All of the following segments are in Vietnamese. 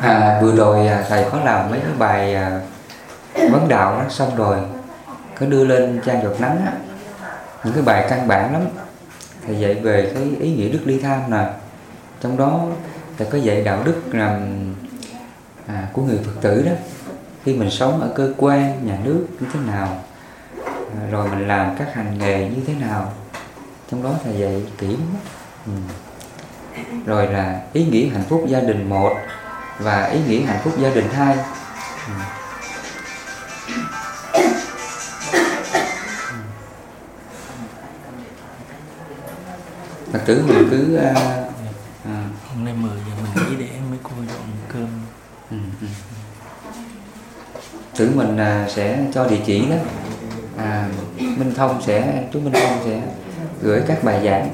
à, vừa rồi à, thầy có làm mấy cái bài à, vấn đạo đó xong rồi có đưa lên trang giọt nắng á, những cái bài căn bản lắm. Thầy dạy về cái ý nghĩa đức ly tham nè. Trong đó thầy có dạy đạo đức làm à, của người phật tử đó. Khi mình sống ở cơ quan nhà nước như thế nào à, rồi mình làm các hành nghề như thế nào. Trong đó thầy dạy kỹ lắm. Ừ rồi là ý nghĩa hạnh phúc gia đình một và ý nghĩa hạnh phúc gia đình hai. Phật tử mình cứ à, à, hôm nay 10 giờ mình nghĩ để mấy cô dọn cơm ừ, ừ. tử mình à, sẽ cho địa chỉ đó à, Minh Thông sẽ chú Minh Thông sẽ gửi các bài giảng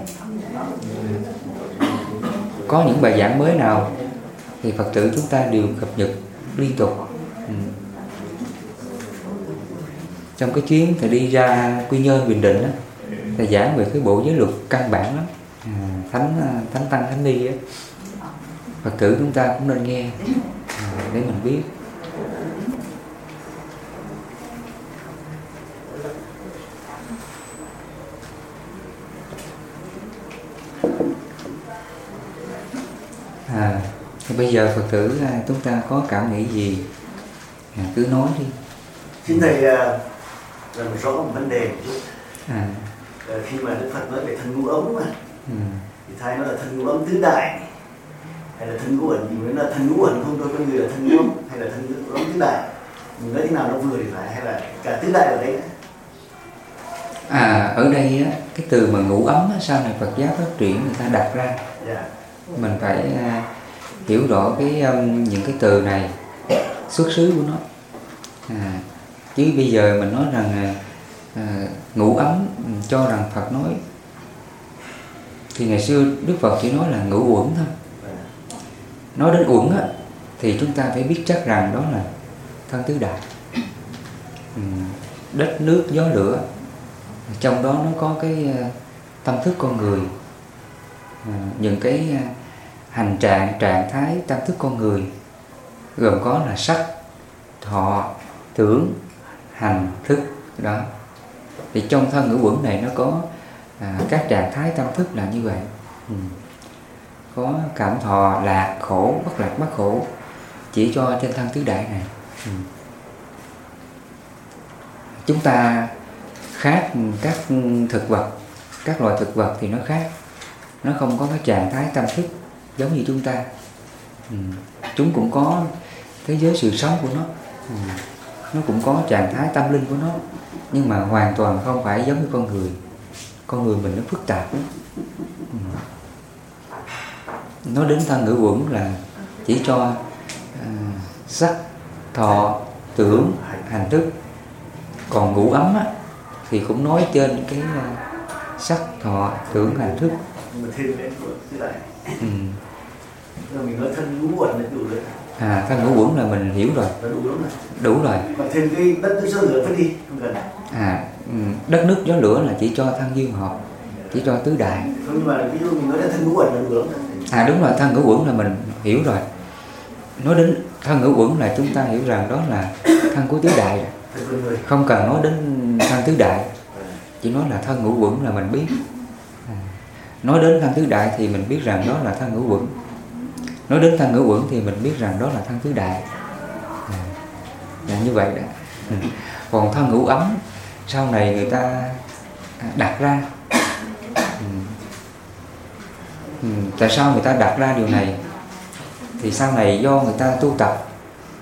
có những bài giảng mới nào thì Phật tử chúng ta đều cập nhật liên tục. Ừ. trong cái chuyến thầy đi ra Quy Nhơn Bình Định đó, thầy giảng về cái bộ giới luật căn bản lắm. À, thánh ờ, thánh tăng thánh ni á. Phật tử chúng ta cũng nên nghe à, để mình biết à thì bây giờ Phật tử à, chúng ta có cảm nghĩ gì? À, cứ nói đi. Xin thầy à, làm rõ một vấn đề. Một à, À, khi mà đức phật nói về thân ngũ ấm mà ừ, thì thầy nói là thân ngũ ấm tứ đại. Hay là thân ngũ ẩn thì mới là thân ngũ ẩn không thôi con người là thân ngũ ấm hay là thân ngũ ấm tứ đại. Mình nói thế nào nó vừa thì phải hay là cả tứ đại ở đấy à ở đây á, cái từ mà ngủ ấm á, sau này Phật giáo phát triển người ta đặt ra. Dạ. Mình phải hiểu rõ cái um, những cái từ này xuất xứ của nó. À, chứ bây giờ mình nói rằng à, ngủ ấm ừ, cho rằng Phật nói thì ngày xưa Đức Phật chỉ nói là ngủ uẩn thôi. Nói đến uẩn á, thì chúng ta phải biết chắc rằng đó là thân tứ đại. Ừ, đất nước gió lửa trong đó nó có cái à, tâm thức con người. À, những cái à, hành trạng trạng thái tâm thức con người gồm có là sắc thọ tưởng hành thức đó thì trong thân ngữ quẩn này nó có à, các trạng thái tâm thức là như vậy ừ. có cảm thọ lạc khổ bất lạc bất khổ chỉ cho trên thân tứ đại này ừ. chúng ta khác các thực vật các loài thực vật thì nó khác nó không có cái trạng thái tâm thức giống như chúng ta ừ. chúng cũng có thế giới sự sống của nó ừ. nó cũng có trạng thái tâm linh của nó nhưng mà hoàn toàn không phải giống như con người con người mình nó phức tạp lắm ừ. nói đến thân ngữ quẩn là chỉ cho à, sắc thọ tưởng hành thức còn ngủ ấm á, thì cũng nói trên cái à, sắc thọ tưởng hành thức ừ. Rồi mình nói thân ngũ ẩn là đủ rồi. À thân ngũ quẩn là mình hiểu rồi. Là đủ lắm rồi. Đủ rồi. Còn thêm cái đất nước sơ lửa phải đi không cần. À ừ, đất nước gió lửa là chỉ cho thân dương hợp chỉ cho tứ đại. Không nhưng mà ví dụ mình nói là thân ngũ ẩn là đủ lắm rồi. À đúng rồi thân ngũ quẩn là mình hiểu rồi. Nói đến thân ngũ quẩn là chúng ta hiểu rằng đó là thân của tứ đại không cần nói đến thân tứ đại chỉ nói là thân ngũ quẩn là mình biết. À. nói đến thân tứ đại thì mình biết rằng đó là thân ngũ quẩn nói đến thân ngũ quẩn thì mình biết rằng đó là thân tứ đại à. là như vậy đó ừ. còn thân ngũ ấm sau này người ta đặt ra ừ. Ừ. tại sao người ta đặt ra điều này thì sau này do người ta tu tập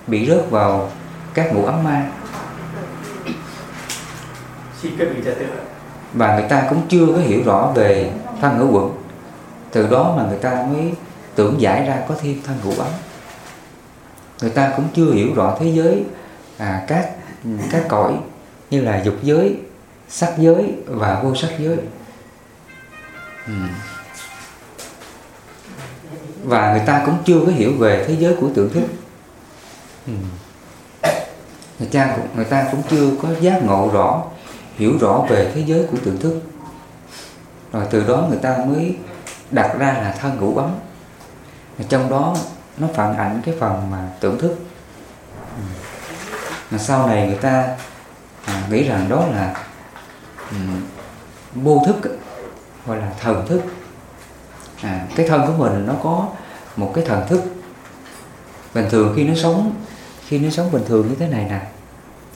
bị rớt vào các ngũ ấm ma và người ta cũng chưa có hiểu rõ về thân ngũ quẩn từ đó mà người ta mới tưởng giải ra có thêm thân hữu ấm người ta cũng chưa hiểu rõ thế giới à, các các cõi như là dục giới sắc giới và vô sắc giới. Ừ. và người ta cũng chưa có hiểu về thế giới của tưởng thức ừ. người ta cũng người ta cũng chưa có giác ngộ rõ hiểu rõ về thế giới của tưởng thức rồi từ đó người ta mới đặt ra là thân ngũ ấm trong đó nó phản ảnh cái phần mà tưởng thức. Ừ. Mà sau này người ta à, nghĩ rằng đó là um, vô thức gọi là thần thức. À, cái thân của mình nó có một cái thần thức. Bình thường khi nó sống khi nó sống bình thường như thế này nè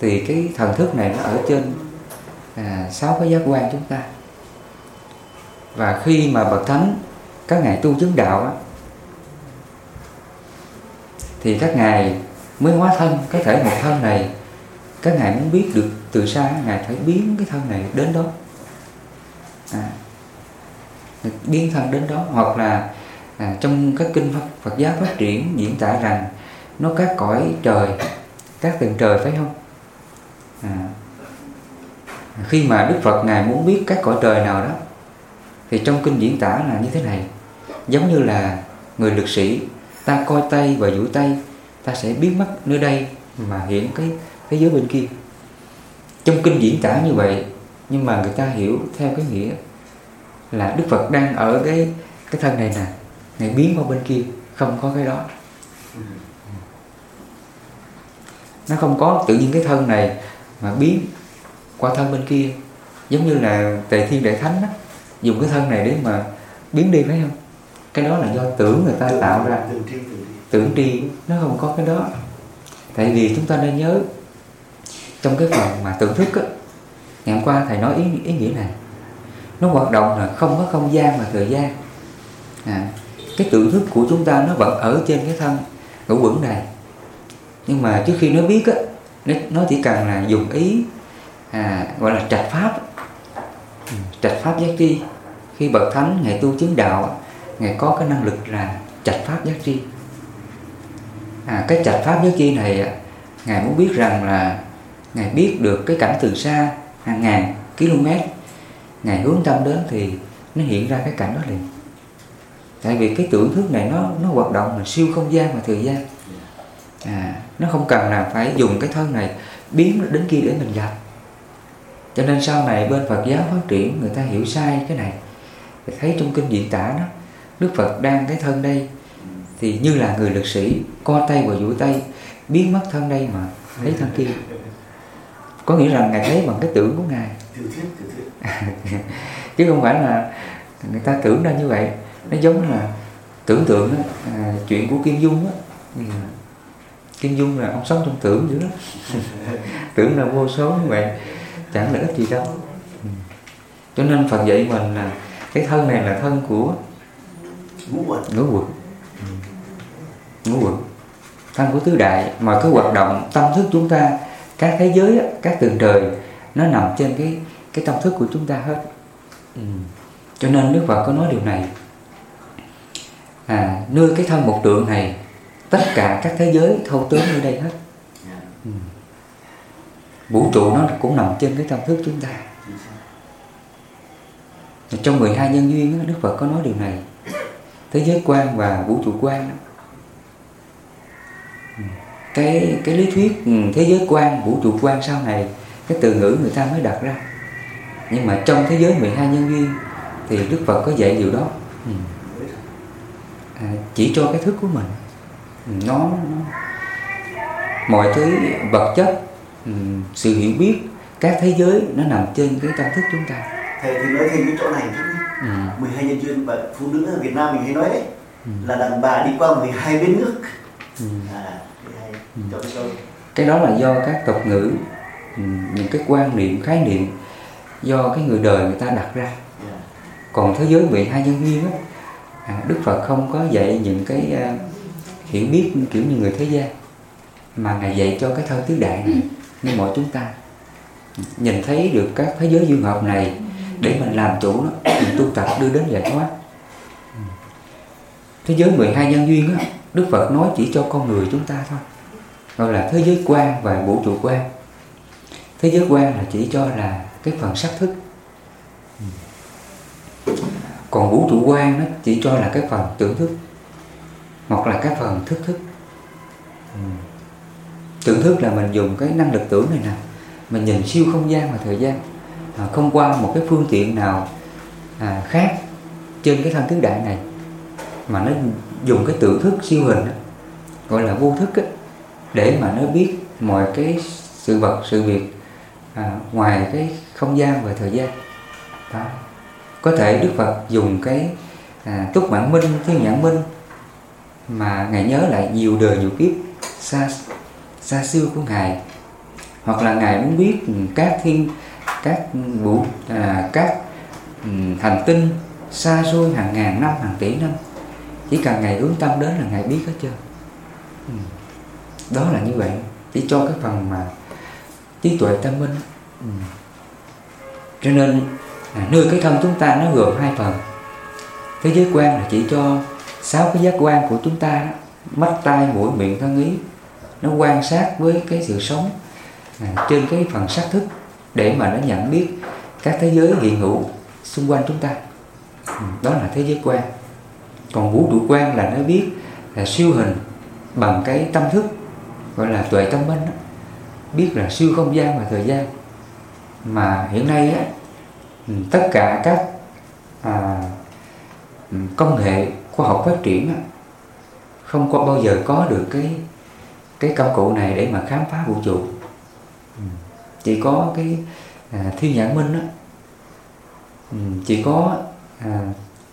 thì cái thần thức này nó ở trên à, sáu cái giác quan chúng ta. Và khi mà bậc thánh các ngài tu chứng đạo á, thì các ngài mới hóa thân cái thể một thân này các ngài muốn biết được từ xa ngài phải biến cái thân này đến đó. À, biến thân đến đó hoặc là à, trong các kinh Phật, Phật giáo phát triển diễn tả rằng nó các cõi trời các tầng trời phải không? À, khi mà Đức Phật ngài muốn biết các cõi trời nào đó thì trong kinh diễn tả là như thế này. Giống như là người lực sĩ ta coi tay và duỗi tay ta sẽ biến mất nơi đây mà hiện cái thế giới bên kia. Trong kinh diễn tả như vậy nhưng mà người ta hiểu theo cái nghĩa là Đức Phật đang ở cái cái thân này nè ngày biến qua bên kia không có cái đó. Nó không có tự nhiên cái thân này mà biến qua thân bên kia. Giống như là tề thiên đại thánh đó, dùng cái thân này để mà biến đi phải không? Cái đó là do tưởng người ta tạo ra. Tưởng tri nó không có cái đó. Tại vì chúng ta nên nhớ trong cái phần mà tưởng thức á ngày hôm qua thầy nói ý, ý nghĩa này. Nó hoạt động là không có không gian và thời gian. À, cái tưởng thức của chúng ta nó vẫn ở trên cái thân ngũ quẩn này. Nhưng mà trước khi nó biết á nó, nó chỉ cần là dùng ý à, gọi là trạch pháp. Ừ, trạch pháp giác tri. Khi bậc thánh ngày tu chứng đạo ngài có cái năng lực là trạch pháp giác tri. À, cái trạch pháp giác tri này ngài muốn biết rằng là ngài biết được cái cảnh từ xa hàng ngàn km. Ngài hướng tâm đến thì nó hiện ra cái cảnh đó liền. Tại vì cái tưởng thức này nó nó hoạt động là siêu không gian và thời gian. À, nó không cần là phải dùng cái thân này biến đến kia để mình gặp. Cho nên sau này bên Phật giáo phát triển người ta hiểu sai cái này. Thấy trong kinh diễn tả đó Đức Phật đang cái thân đây thì như là người lực sĩ co tay vào duỗi tay biến mất thân đây mà thấy thân kia. Có nghĩa rằng ngài thấy bằng cái tưởng của ngài. Chứ không phải là người ta tưởng ra như vậy. Nó giống là tưởng tượng đó, à, chuyện của Kim Dung á. Ừ. Kim Dung là ông sống trong tưởng dữ đó. Tưởng là vô số như vậy chẳng lợi ích gì đâu. Ừ. cho nên Phật dạy mình là cái thân này là thân của ngũ quật ngũ ừ. ngũ thân của tứ đại mà cái hoạt động tâm thức chúng ta các thế giới các tầng trời nó nằm trên cái cái tâm thức của chúng ta hết. Ừ. cho nên Đức Phật có nói điều này. À, nơi cái thân một tượng này tất cả các thế giới thâu tướng ở đây hết. Ừ. vũ trụ nó cũng nằm trên cái tâm thức chúng ta. Trong 12 nhân duyên Đức Phật có nói điều này thế giới quan và vũ trụ quan. Ừ. Cái cái lý thuyết ừ, thế giới quan vũ trụ quan sau này cái từ ngữ người ta mới đặt ra. Nhưng mà trong thế giới 12 nhân duyên thì Đức Phật có dạy điều đó. Ừ. À, chỉ cho cái thức của mình. Nó, nó mọi thứ vật chất sự hiểu biết các thế giới nó nằm trên cái tâm thức chúng ta. Thầy thì nói thêm cái chỗ này chút ừ. 12 nhân duyên và phụ nữ ở Việt Nam mình hay nói đấy ừ. là đàn bà đi qua 12 bên nước ừ. à, ừ. cái đó là do các tộc ngữ ừ, những cái quan niệm khái niệm do cái người đời người ta đặt ra yeah. Dạ. còn thế giới 12 nhân duyên á à, Đức Phật không có dạy những cái uh, hiểu biết kiểu như người thế gian mà ngài dạy cho cái thân tứ đại này như mọi chúng ta nhìn thấy được các thế giới duyên hợp này để mình làm chủ nó mình tu tập đưa đến giải thoát. Thế giới 12 nhân duyên á, Đức Phật nói chỉ cho con người chúng ta thôi. Gọi là thế giới quan và vũ trụ quan. Thế giới quan là chỉ cho là cái phần sắc thức. Còn vũ trụ quan nó chỉ cho là cái phần tưởng thức, hoặc là cái phần thức thức. Tưởng thức là mình dùng cái năng lực tưởng này nè, mình nhìn siêu không gian và thời gian à, không qua một cái phương tiện nào à, khác trên cái thân tứ đại này mà nó dùng cái tự thức siêu hình đó, gọi là vô thức đó, để mà nó biết mọi cái sự vật sự việc à, ngoài cái không gian và thời gian đó. có thể đức phật dùng cái à, túc mạng minh thiên nhãn minh mà ngài nhớ lại nhiều đời nhiều kiếp xa xa xưa của ngài hoặc là ngài muốn biết các thiên các vũ à, các ừ, hành tinh xa xôi hàng ngàn năm hàng tỷ năm. Chỉ cần ngày hướng tâm đến là ngày biết hết trơn. Ừ. Đó là như vậy. Chỉ cho cái phần mà trí tuệ tâm minh. Ừ. Cho nên à, nơi cái thân chúng ta nó gồm hai phần. Thế giới quan là chỉ cho sáu cái giác quan của chúng ta đó, mắt tai mũi miệng thân ý. Nó quan sát với cái sự sống à, trên cái phần xác thức để mà nó nhận biết các thế giới hiện hữu xung quanh chúng ta ừ, đó là thế giới quan còn vũ trụ quan là nó biết là siêu hình bằng cái tâm thức gọi là tuệ tâm minh đó. biết là siêu không gian và thời gian mà hiện nay á, ừ, tất cả các à, ừ, công nghệ khoa học phát triển á, không có bao giờ có được cái cái công cụ này để mà khám phá vũ trụ chỉ có cái à, thiên nhãn minh á, ừ, chỉ có à,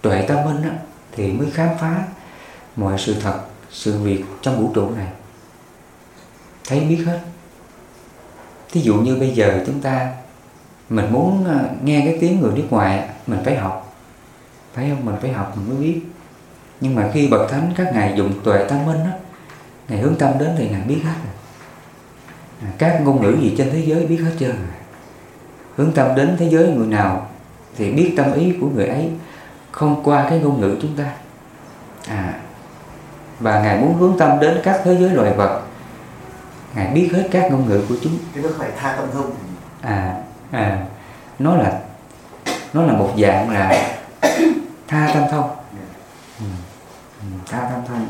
tuệ tâm minh á, thì mới khám phá mọi sự thật sự việc trong vũ trụ này. Thấy biết hết. Thí dụ như bây giờ chúng ta mình muốn à, nghe cái tiếng người nước ngoài mình phải học. Phải không? Mình phải học mình mới biết. Nhưng mà khi bậc thánh các ngài dùng tuệ tâm minh á ngài hướng tâm đến thì ngài biết hết rồi các ngôn ngữ gì trên thế giới biết hết trơn hướng tâm đến thế giới người nào thì biết tâm ý của người ấy không qua cái ngôn ngữ chúng ta. À và ngài muốn hướng tâm đến các thế giới loài vật. Ngài biết hết các ngôn ngữ của chúng. Cái đó phải tha tâm thông à à nó là nó là một dạng là tha tâm thông. Ừ. Ừ, tha tâm thông.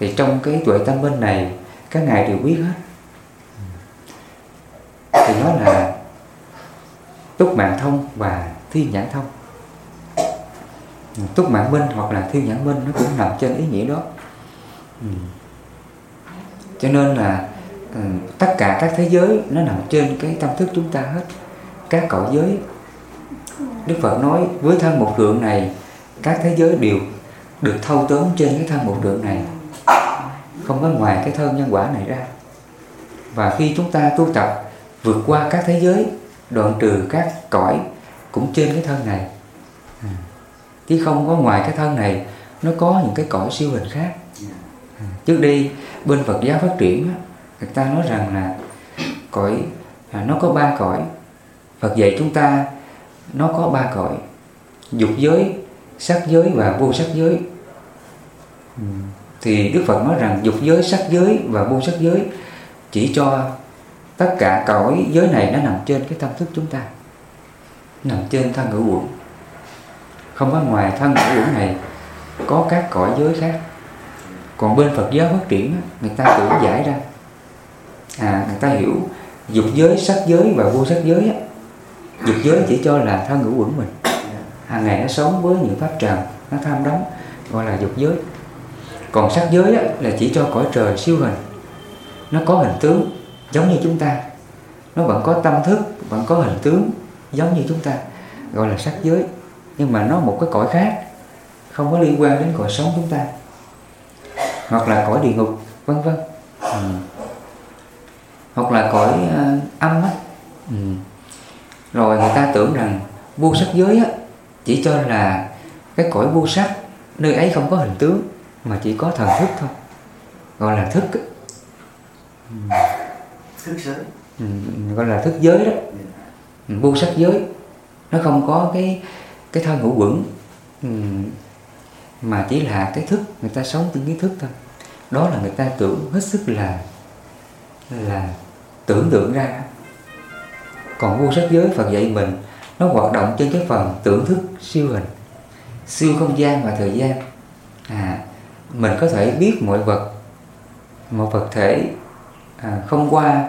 Thì trong cái tuệ tâm minh này các ngài đều biết hết thì nó là túc mạng thông và thiên nhãn thông. Ừ, túc mạng minh hoặc là thiên nhãn minh nó cũng nằm trên ý nghĩa đó. Ừ. cho nên là ừ, tất cả các thế giới nó nằm trên cái tâm thức chúng ta hết. Các cõi giới Đức Phật nói với thân một lượng này các thế giới đều được thâu tóm trên cái thân một lượng này. Không có ngoài cái thân nhân quả này ra. Và khi chúng ta tu tập vượt qua các thế giới đoạn trừ các cõi cũng trên cái thân này. À, chứ không có ngoài cái thân này nó có những cái cõi siêu hình khác. À, trước đây bên Phật giáo phát triển người ta nói rằng là cõi à, nó có ba cõi. Phật dạy chúng ta nó có ba cõi dục giới sắc giới và vô sắc giới. Ừ, thì Đức Phật nói rằng dục giới sắc giới và vô sắc giới chỉ cho tất cả cõi giới này nó nằm trên cái tâm thức chúng ta. Nằm trên thân ngữ uẩn. Không có ngoài thân ngữ uẩn này có các cõi giới khác. Còn bên Phật giáo phát triển người ta tưởng giải ra. À người ta hiểu dục giới, sắc giới và vô sắc giới dục giới chỉ cho là thân ngữ uẩn mình. Hàng ngày nó sống với những pháp trần nó tham đắm, gọi là dục giới. Còn sắc giới là chỉ cho cõi trời siêu hình. Nó có hình tướng giống như chúng ta. Nó vẫn có tâm thức vẫn có hình tướng giống như chúng ta gọi là sắc giới. Nhưng mà nó một cái cõi khác không có liên quan đến cõi sống chúng ta. Hoặc là cõi địa ngục vân vân. Ừ. hoặc là cõi uh, âm á. Ừ. rồi người ta tưởng rằng vô sắc giới á chỉ cho là cái cõi vô sắc nơi ấy không có hình tướng mà chỉ có thần thức thôi. Gọi là thức ừ thức giới. Ừ, gọi là thức giới đó. Ừ, vô sắc giới. Nó không có cái cái thân hữu quẩn. Ừ, mà chỉ là cái thức người ta sống trên cái thức thôi. Đó là người ta tưởng hết sức là là tưởng tượng ra. Còn vô sắc giới Phật dạy mình nó hoạt động trên cái phần tưởng thức siêu hình siêu không gian và thời gian. À mình có thể biết mọi vật một vật thể à, không qua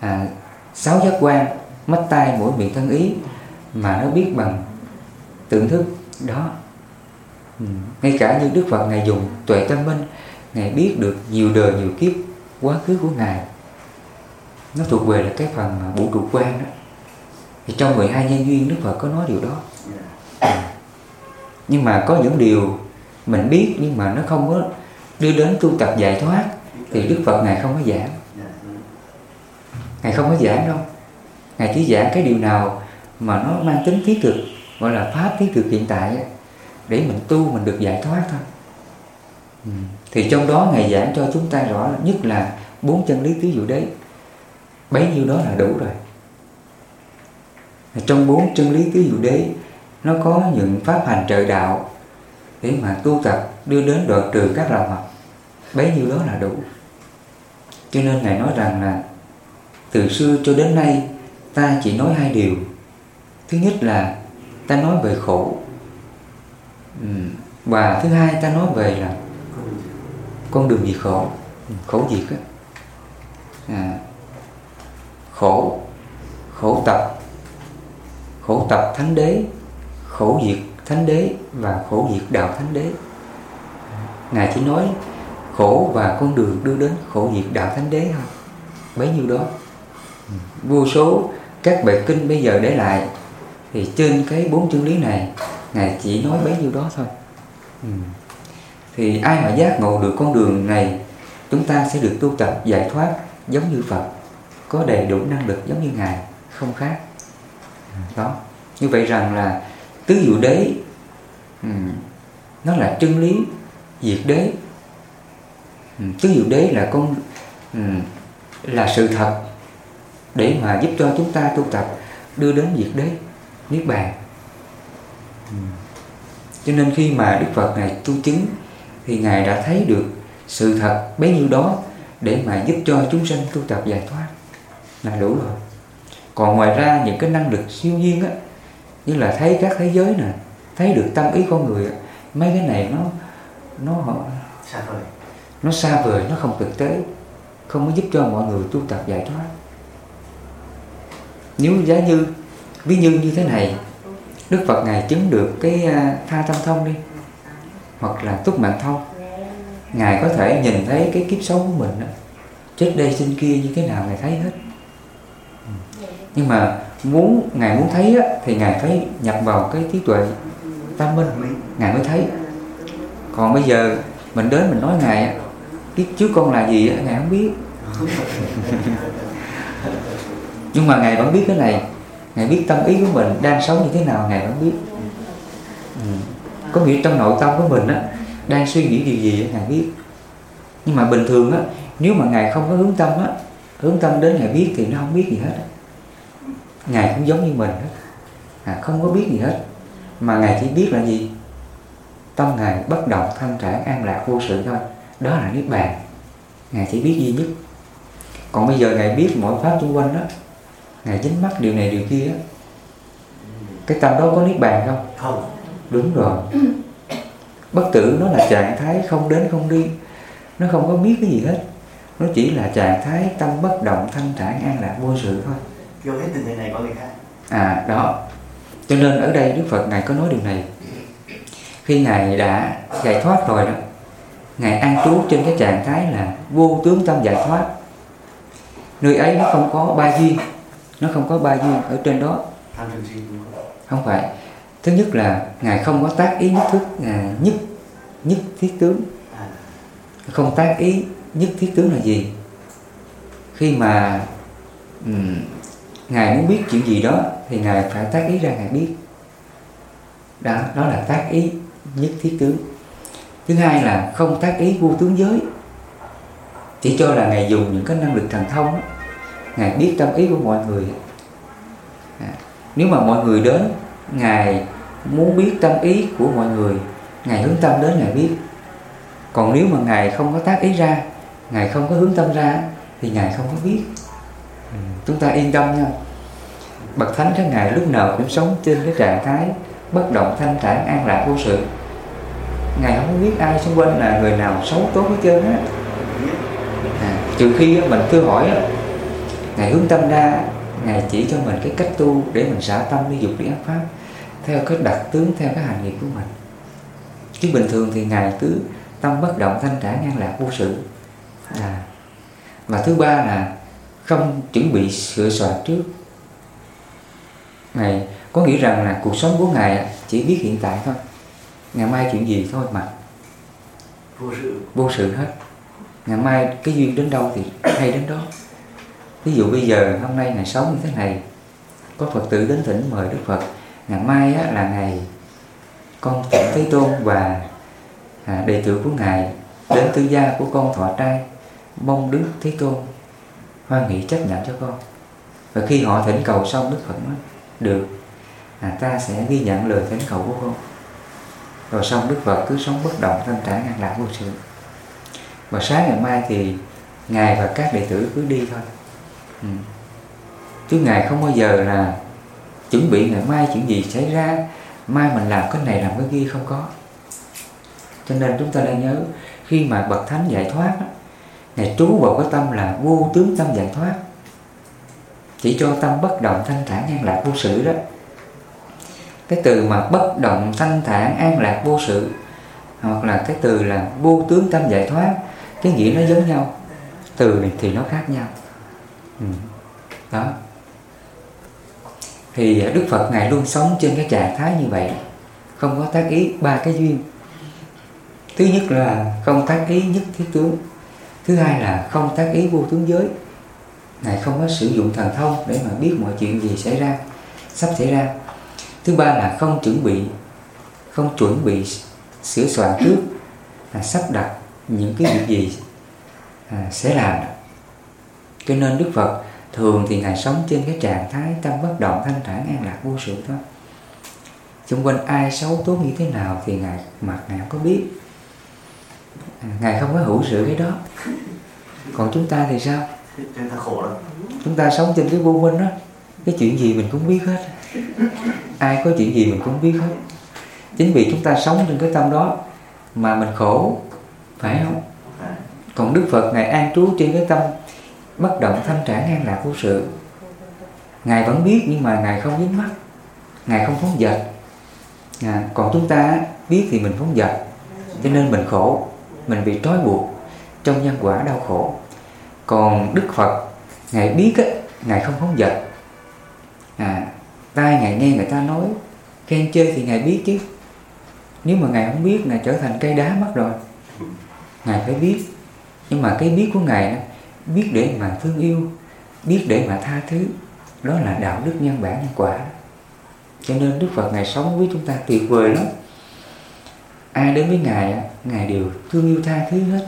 à, sáu giác quan mắt tai mũi miệng thân ý mà nó biết bằng tưởng thức đó. Ừ. ngay cả như đức phật ngài dùng tuệ tâm minh ngài biết được nhiều đời nhiều kiếp quá khứ của ngài. Nó thuộc về là cái phần vũ trụ quan đó. Thì trong 12 nhân duyên đức phật có nói điều đó. Ừ. Nhưng mà có những điều mình biết nhưng mà nó không có đưa đến tu tập giải thoát thì đức phật ngài không có giảng ngài không có giảng đâu. Ngài chỉ giảng cái điều nào mà nó mang tính thiết thực gọi là pháp thiết thực hiện tại để mình tu mình được giải thoát thôi. Ừ. thì trong đó ngài giảng cho chúng ta rõ nhất là bốn chân lý tứ dụ đấy, bấy nhiêu đó là đủ rồi. Trong bốn chân lý tứ dụ đấy nó có những pháp hành trợ đạo để mà tu tập đưa đến đoạn trừ các lòng học. Bấy nhiêu đó là đủ. Cho nên ngài nói rằng là từ xưa cho đến nay ta chỉ nói hai điều. Thứ nhất là ta nói về khổ. Và thứ hai ta nói về là con đường diệt khổ. Khổ diệt á. À, khổ khổ tập. Khổ tập thánh đế khổ diệt thánh đế và khổ diệt đạo thánh đế. Ngài chỉ nói khổ và con đường đưa đến khổ diệt đạo thánh đế thôi. Bấy nhiêu đó vô số các bài kinh bây giờ để lại thì trên cái bốn chân lý này ngài chỉ nói bấy nhiêu đó thôi. Ừ. thì ai mà giác ngộ được con đường này chúng ta sẽ được tu tập giải thoát giống như phật có đầy đủ năng lực giống như ngài không khác. Ừ, đó. Như vậy rằng là tứ diệu đế ừ, nó là chân lý diệt đế. Ừ, tứ diệu đế là con ừ, là sự thật để mà giúp cho chúng ta tu tập đưa đến diệt đế niết bàn. Ừ. cho nên khi mà đức phật ngài tu chứng thì ngài đã thấy được sự thật bấy nhiêu đó để mà giúp cho chúng sanh tu tập giải thoát. Là đủ rồi. Còn ngoài ra những cái năng lực siêu nhiên á như là thấy các thế giới nè thấy được tâm ý con người á mấy cái này nó nó xa vời. nó xa vời nó không thực tế không có giúp cho mọi người tu tập giải thoát nếu giá như ví như như thế này đức phật ngài chứng được cái à, tha tâm thông đi hoặc là túc mạng thông. Ngài có thể nhìn thấy cái kiếp sống của mình đó, chết đây sinh kia như thế nào ngài thấy hết. Ừ. Nhưng mà muốn ngài muốn thấy á, thì ngài phải nhập vào cái trí tuệ tâm minh ngài mới thấy. Còn bây giờ mình đến mình nói ngài kiếp trước con là gì á, ngài không biết. nhưng mà ngài vẫn biết cái này. Ngài biết tâm ý của mình đang sống như thế nào ngài vẫn biết. Ừ. có nghĩa trong nội tâm của mình á đang suy nghĩ điều gì ngài biết. Nhưng mà bình thường á nếu mà ngài không có hướng tâm á hướng tâm đến ngài biết thì nó không biết gì hết á. ngài cũng giống như mình á. À, không có biết gì hết. Mà ngài chỉ biết là gì? Tâm ngài bất động thanh thản an lạc vô sự thôi. Đó là niết bàn. Ngài chỉ biết duy nhất. Còn bây giờ ngài biết mọi pháp xung quanh đó ngài dính mắc điều này điều kia cái tâm đó có niết bàn không không. Đúng rồi. Bất tử nó là trạng thái không đến không đi. Nó không có biết cái gì hết. Nó chỉ là trạng thái tâm bất động thanh thản an lạc vô sự thôi. Kêu hết từ người này có người khác. À đó. Cho nên ở đây đức phật ngài có nói điều này. Khi ngài đã giải thoát rồi đó ngài an trú trên cái trạng thái là vô tướng tâm giải thoát. Nơi ấy nó không có ba duyên nó không có ba duyên ở trên đó. Không phải. Thứ nhất là ngài không có tác ý nhất thức à, nhất nhất thiết tướng. À, không tác ý nhất thiết tướng là gì? Khi mà ừm, ngài muốn biết chuyện gì đó thì ngài phải tác ý ra ngài biết. Đó đó là tác ý nhất thiết tướng. Thứ hai là không tác ý vô tướng giới. Chỉ cho là ngài dùng những cái năng lực thần thông đó, ngài biết tâm ý của mọi người. À, nếu mà mọi người đến ngài muốn biết tâm ý của mọi người ngài hướng tâm đến ngài biết. Còn nếu mà ngài không có tác ý ra ngài không có hướng tâm ra thì ngài không có biết. Ừ, chúng ta yên tâm nha. Bậc thánh các ngài lúc nào cũng sống trên cái trạng thái bất động thanh thản an lạc vô sự. Ngài không biết ai xung quanh là người nào xấu tốt hết trơn á. À, trừ khi mình thưa hỏi ngài hướng tâm ra ngài chỉ cho mình cái cách tu để mình xả tâm đi dục đi ác pháp theo cái đặc tướng theo cái hành nghiệp của mình. Chứ bình thường thì ngài cứ tâm bất động thanh thản an lạc vô sự. À. và thứ ba là không chuẩn bị sửa soạn trước. Ngài có nghĩa rằng là cuộc sống của ngài chỉ biết hiện tại thôi. Ngày mai chuyện gì thôi mà. Vô sự. Vô sự hết. Ngày mai cái duyên đến đâu thì hay đến đó ví dụ bây giờ hôm nay ngày 6 như thế này có phật tử đến thỉnh mời đức phật. Ngày mai á, là ngày con thỉnh thế tôn và à, đệ tử của ngài đến tư gia của con thọ trai mong đức thế tôn hoan nghị chấp nhận cho con. Và khi họ thỉnh cầu xong đức phật nói được à, ta sẽ ghi nhận lời thỉnh cầu của con. Rồi xong đức phật cứ sống bất động tâm trạng an lạc vô sự. Và sáng ngày mai thì ngài và các đệ tử cứ đi thôi ừ. chứ ngài không bao giờ là chuẩn bị ngày mai chuyện gì xảy ra, mai mình làm cái này làm cái kia không có cho nên chúng ta nên nhớ, khi mà bậc thánh giải thoát ngài trú vào cái tâm là vô tướng tâm giải thoát chỉ cho tâm bất động thanh thản an lạc vô sự đó cái từ mà bất động thanh thản an lạc vô sự, hoặc là cái từ là vô tướng tâm giải thoát, cái nghĩa nó giống nhau từ này thì nó khác nhau. Ừ. đó. Thì à, đức phật ngài luôn sống trên cái trạng thái như vậy không có tác ý ba cái duyên. Thứ nhất là không tác ý nhất thiết tướng. Thứ hai là không tác ý vô tướng giới. Ngài không có sử dụng thần thông để mà biết mọi chuyện gì xảy ra sắp xảy ra. Thứ ba là không chuẩn bị không chuẩn bị sửa soạn trước là sắp đặt những cái việc gì à, sẽ làm cho nên đức phật thường thì ngài sống trên cái trạng thái tâm bất động thanh thản an lạc vô sự đó xung quanh ai xấu tốt như thế nào thì ngài mặt ngài không có biết. Ngài không có hữu sự cái đó. Còn chúng ta thì sao? Chúng ta khổ lắm. Chúng ta sống trên cái vô minh đó cái chuyện gì mình cũng biết hết. Ai có chuyện gì mình cũng biết hết. Chính vì chúng ta sống trên cái tâm đó mà mình khổ phải không? Còn đức phật ngài an trú trên cái tâm bất động thanh trả ngang lạc vô sự. Ngài vẫn biết nhưng mà ngài không dính mắt. Ngài không phóng dật. À, còn chúng ta biết thì mình phóng dật cho nên mình khổ mình bị trói buộc trong nhân quả đau khổ. Còn đức phật ngài biết á ngài không phóng dật. À tai ngài nghe người ta nói khen chơi thì ngài biết chứ. Nếu mà ngài không biết ngài trở thành cây đá mất rồi. Ngài phải biết. Nhưng mà cái biết của ngài biết để mà thương yêu biết để mà tha thứ. Đó là đạo đức nhân bản nhân quả. Cho nên đức phật ngài sống với chúng ta tuyệt vời lắm. Ai đến với ngài ngài đều thương yêu tha thứ hết.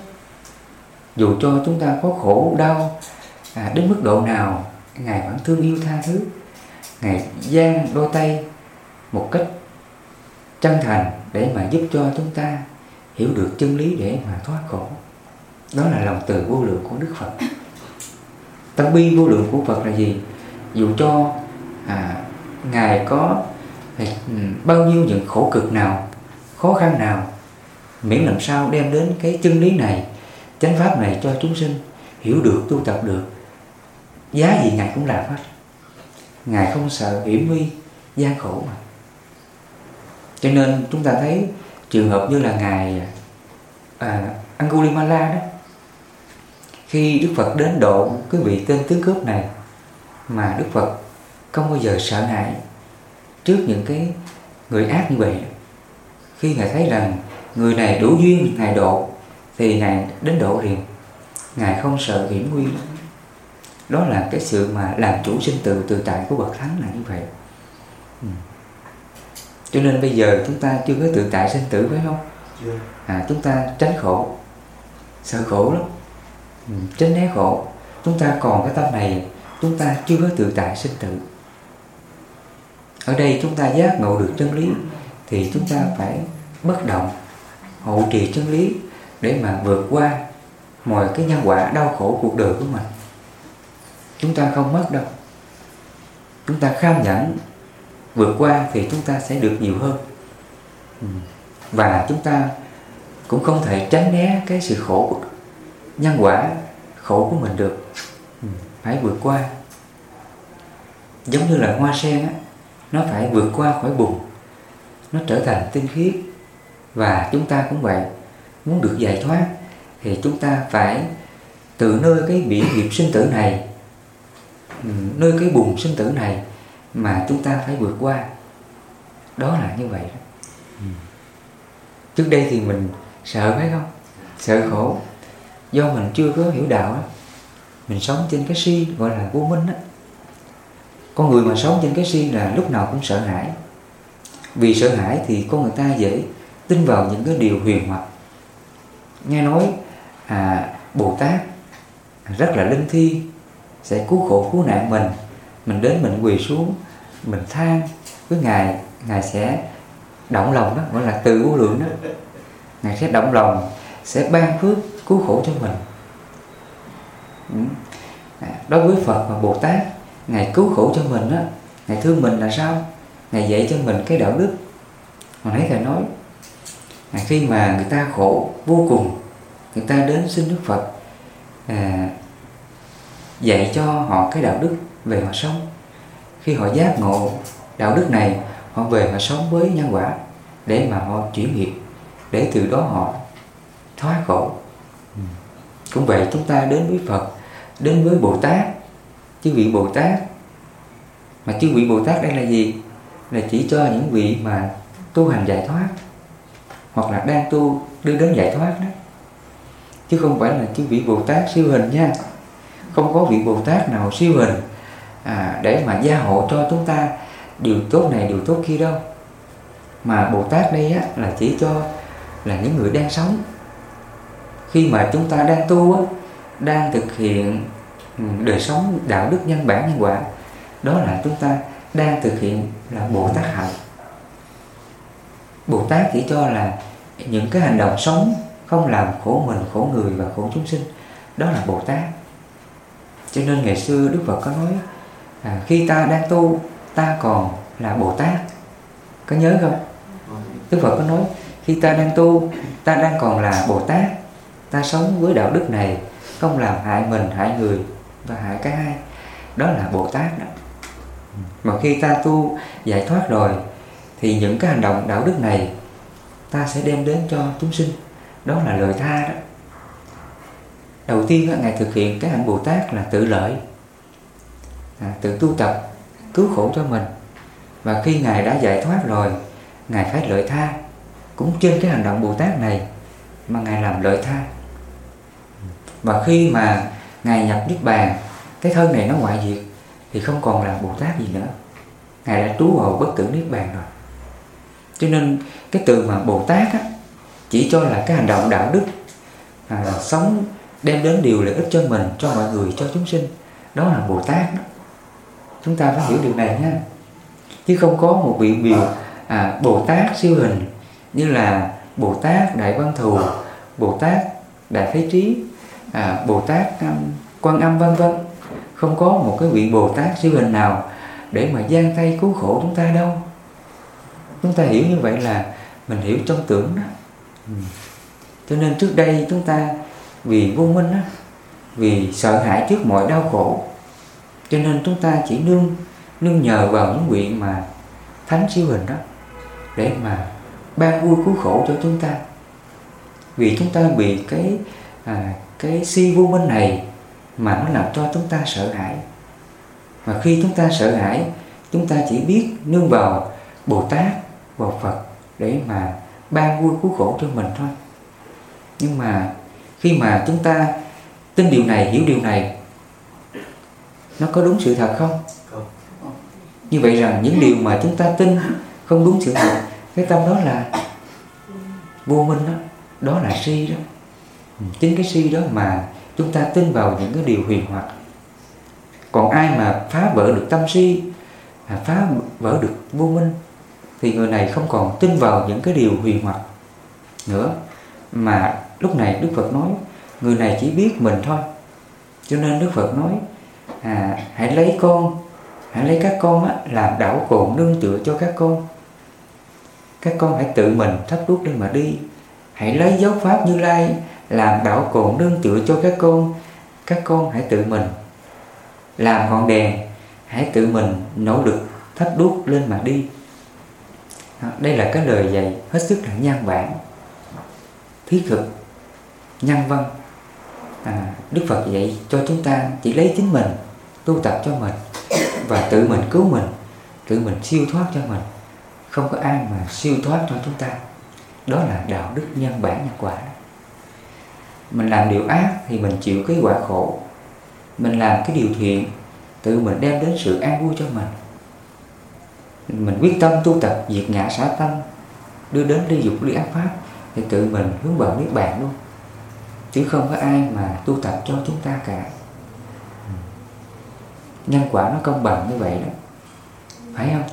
Dù cho chúng ta có khổ đau à, đến mức độ nào ngài vẫn thương yêu tha thứ. Ngài giang đôi tay một cách chân thành để mà giúp cho chúng ta hiểu được chân lý để mà thoát khổ đó là lòng từ vô lượng của đức phật. Tâm bi vô lượng của phật là gì? Dù cho à, ngài có à, bao nhiêu những khổ cực nào khó khăn nào miễn làm sao đem đến cái chân lý này chánh pháp này cho chúng sinh hiểu được tu tập được giá gì ngài cũng làm hết. Ngài không sợ hiểm nguy gian khổ mà. Cho nên chúng ta thấy trường hợp như là ngài à, Angulimala đó khi Đức Phật đến độ cái vị tên tướng cướp này mà Đức Phật không bao giờ sợ hãi trước những cái người ác như vậy khi ngài thấy rằng người này đủ duyên ngài độ thì ngài đến độ liền. Ngài không sợ hiểm nguy. Đó là cái sự mà làm chủ sinh tử tự tại của bậc thánh là như vậy. Ừ. cho nên bây giờ chúng ta chưa có tự tại sinh tử phải không? À, chúng ta tránh khổ. Sợ khổ lắm Ừ, tránh né khổ, chúng ta còn cái tâm này, chúng ta chưa có tự tại sinh tử. Ở đây chúng ta giác ngộ được chân lý, thì chúng ta phải bất động hộ trì chân lý để mà vượt qua mọi cái nhân quả đau khổ cuộc đời của mình. Chúng ta không mất đâu. Chúng ta kham nhẫn, vượt qua thì chúng ta sẽ được nhiều hơn. Ừ, và chúng ta cũng không thể tránh né cái sự khổ nhân quả khổ của mình được. Ừ, phải vượt qua. Giống như là hoa sen á, nó phải vượt qua khỏi bùn. Nó trở thành tinh khiết. Và chúng ta cũng vậy. Muốn được giải thoát thì chúng ta phải từ nơi cái biển nghiệp sinh tử này ừ, nơi cái bùn sinh tử này mà chúng ta phải vượt qua. Đó là như vậy đó. Ừ. trước đây thì mình sợ phải không? Sợ khổ do mình chưa có hiểu đạo đó. mình sống trên cái si gọi là vô minh đó con người mà sống trên cái si là lúc nào cũng sợ hãi. Vì sợ hãi thì con người ta dễ tin vào những cái điều huyền hoặc. Nghe nói à, bồ tát rất là linh thi sẽ cứu khổ cứu nạn mình. Mình đến mình quỳ xuống mình than với ngài ngài sẽ động lòng đó gọi là từ vô lượng đó. Ngài sẽ động lòng sẽ ban phước cứu khổ cho mình. Ừ. À, đối với phật và bồ tát ngài cứu khổ cho mình á ngài thương mình là sao? Ngài dạy cho mình cái đạo đức. Hồi nãy thầy nói à, khi mà người ta khổ vô cùng người ta đến xin đức phật à, dạy cho họ cái đạo đức về họ sống. Khi họ giác ngộ đạo đức này họ về họ sống với nhân quả để mà họ chuyển nghiệp để từ đó họ thoát khổ cũng vậy chúng ta đến với Phật đến với Bồ Tát. Chứ vị Bồ Tát. Mà chư vị Bồ Tát đây là gì? Là chỉ cho những vị mà tu hành giải thoát hoặc là đang tu đưa đến giải thoát đó. Chứ không phải là chư vị Bồ Tát siêu hình nha. Không có vị Bồ Tát nào siêu hình à, để mà gia hộ cho chúng ta điều tốt này điều tốt kia đâu. Mà Bồ Tát đây á, là chỉ cho là những người đang sống khi mà chúng ta đang tu á, đang thực hiện ừ, đời sống đạo đức nhân bản nhân quả đó là chúng ta đang thực hiện là Bồ Tát hạnh. Bồ Tát chỉ cho là những cái hành động sống không làm khổ mình, khổ người và khổ chúng sinh đó là Bồ Tát. Cho nên ngày xưa Đức Phật có nói à, khi ta đang tu ta còn là Bồ Tát. Có nhớ không? Đức Phật có nói khi ta đang tu ta đang còn là Bồ Tát ta sống với đạo đức này không làm hại mình hại người và hại cả hai. Đó là Bồ Tát đó. Mà khi ta tu giải thoát rồi thì những cái hành động đạo đức này ta sẽ đem đến cho chúng sinh. Đó là lời tha đó. Đầu tiên ngài thực hiện cái hạnh bồ tát là tự lợi à, tự tu tập cứu khổ cho mình. Và khi ngài đã giải thoát rồi ngài phải lợi tha. Cũng trên cái hành động bồ tát này mà ngài làm lợi tha và khi mà ngài nhập niết bàn cái thân này nó ngoại diệt thì không còn là bồ tát gì nữa. Ngài đã trú vào bất tử niết bàn rồi. Cho nên cái từ mà bồ tát á, chỉ cho là cái hành động đạo đức à, sống đem đến điều lợi ích cho mình cho mọi người cho chúng sinh đó là bồ tát đó. chúng ta phải hiểu điều này nha. Chứ không có một vị biểu à, bồ tát siêu hình như là bồ tát đại văn thù bồ tát đại thế trí à, bồ tát um, quan âm vân vân. Không có một cái vị bồ tát siêu hình nào để mà giang tay cứu khổ chúng ta đâu. Chúng ta hiểu như vậy là mình hiểu trong tưởng đó. Ừ. cho nên trước đây chúng ta vì vô minh á vì sợ hãi trước mọi đau khổ cho nên chúng ta chỉ nương nương nhờ vào những nguyện mà thánh siêu hình đó để mà ban vui cứu khổ cho chúng ta. Vì chúng ta bị cái à, cái si vô minh này mà nó làm cho chúng ta sợ hãi. Và khi chúng ta sợ hãi chúng ta chỉ biết nương vào bồ tát vào phật để mà ban vui cứu khổ cho mình thôi. Nhưng mà khi mà chúng ta tin điều này hiểu điều này nó có đúng sự thật không. Như vậy rằng những điều mà chúng ta tin không đúng sự thật cái tâm đó là vô minh đó đó là si đó chính cái si đó mà chúng ta tin vào những cái điều huyền hoặc. Còn ai mà phá vỡ được tâm si à, phá vỡ được vô minh thì người này không còn tin vào những cái điều huyền hoặc nữa. Mà lúc này Đức Phật nói người này chỉ biết mình thôi. Cho nên Đức Phật nói à, hãy lấy con hãy lấy các con á, làm đảo cồn nương tựa cho các con. Các con hãy tự mình thắp đuốc để mà đi. Hãy lấy giáo pháp như lai làm đảo cồn nương tựa cho các con. Các con hãy tự mình. Làm ngọn đèn hãy tự mình nỗ lực thắp đuốc lên mà đi. Đây là cái lời dạy hết sức là nhan bản thiết thực nhân văn. À, đức phật dạy cho chúng ta chỉ lấy chính mình tu tập cho mình và tự mình cứu mình tự mình siêu thoát cho mình. Không có ai mà siêu thoát cho chúng ta. Đó là đạo đức nhân bản nhân quả mình làm điều ác thì mình chịu cái quả khổ. Mình làm cái điều thiện tự mình đem đến sự an vui cho mình. Mình quyết tâm tu tập diệt ngã xả tâm đưa đến ly dục ly ác pháp thì tự mình hướng vào niết bàn luôn. Chứ không có ai mà tu tập cho chúng ta cả. Nhân quả nó công bằng như vậy đó. Phải không?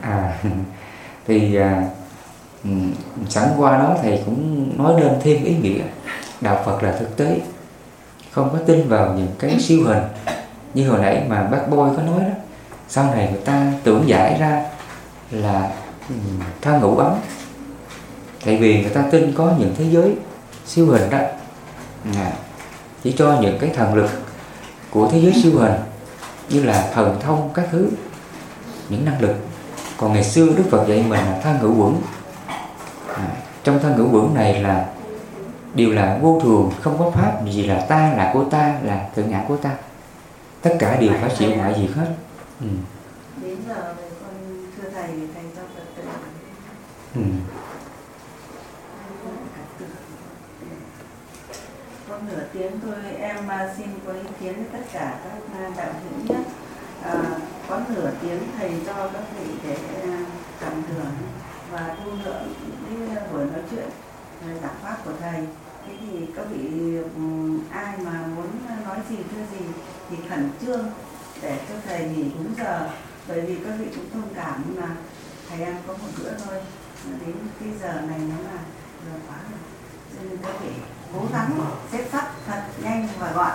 À thì à, ừ, sẵn qua đó thầy cũng nói lên thêm ý nghĩa đạo Phật là thực tế. Không có tin vào những cái siêu hình như hồi nãy mà bác Bôi có nói đó. Sau này người ta tưởng giải ra là ừ, tha ngũ ấm. Tại vì người ta tin có những thế giới siêu hình đó. À, chỉ cho những cái thần lực của thế giới siêu hình như là thần thông các thứ những năng lực. Còn ngày xưa Đức Phật dạy mình là thân ngữ quẩn à, dạ. trong thân ngữ quẩn này là đều là vô thường không có pháp gì là ta là của ta là tự ngã của ta. Tất cả đều phải chịu ngoại diệt hết. Ừ. đến giờ con thưa thầy thầy cho phật tử ừ. nửa tiếng thôi em xin có ý kiến với tất cả các đạo hữu nhé. À, có nửa tiếng thầy cho các vị để cảm tưởng và thu lượng những buổi nói chuyện giảng pháp của thầy thế thì các vị ai mà muốn nói gì thưa gì thì khẩn trương để cho thầy nghỉ đúng giờ bởi vì các vị cũng thông cảm mà thầy ăn có một bữa thôi đến cái giờ này nó là giờ quá rồi cho nên các vị cố gắng xếp sắp thật nhanh và gọn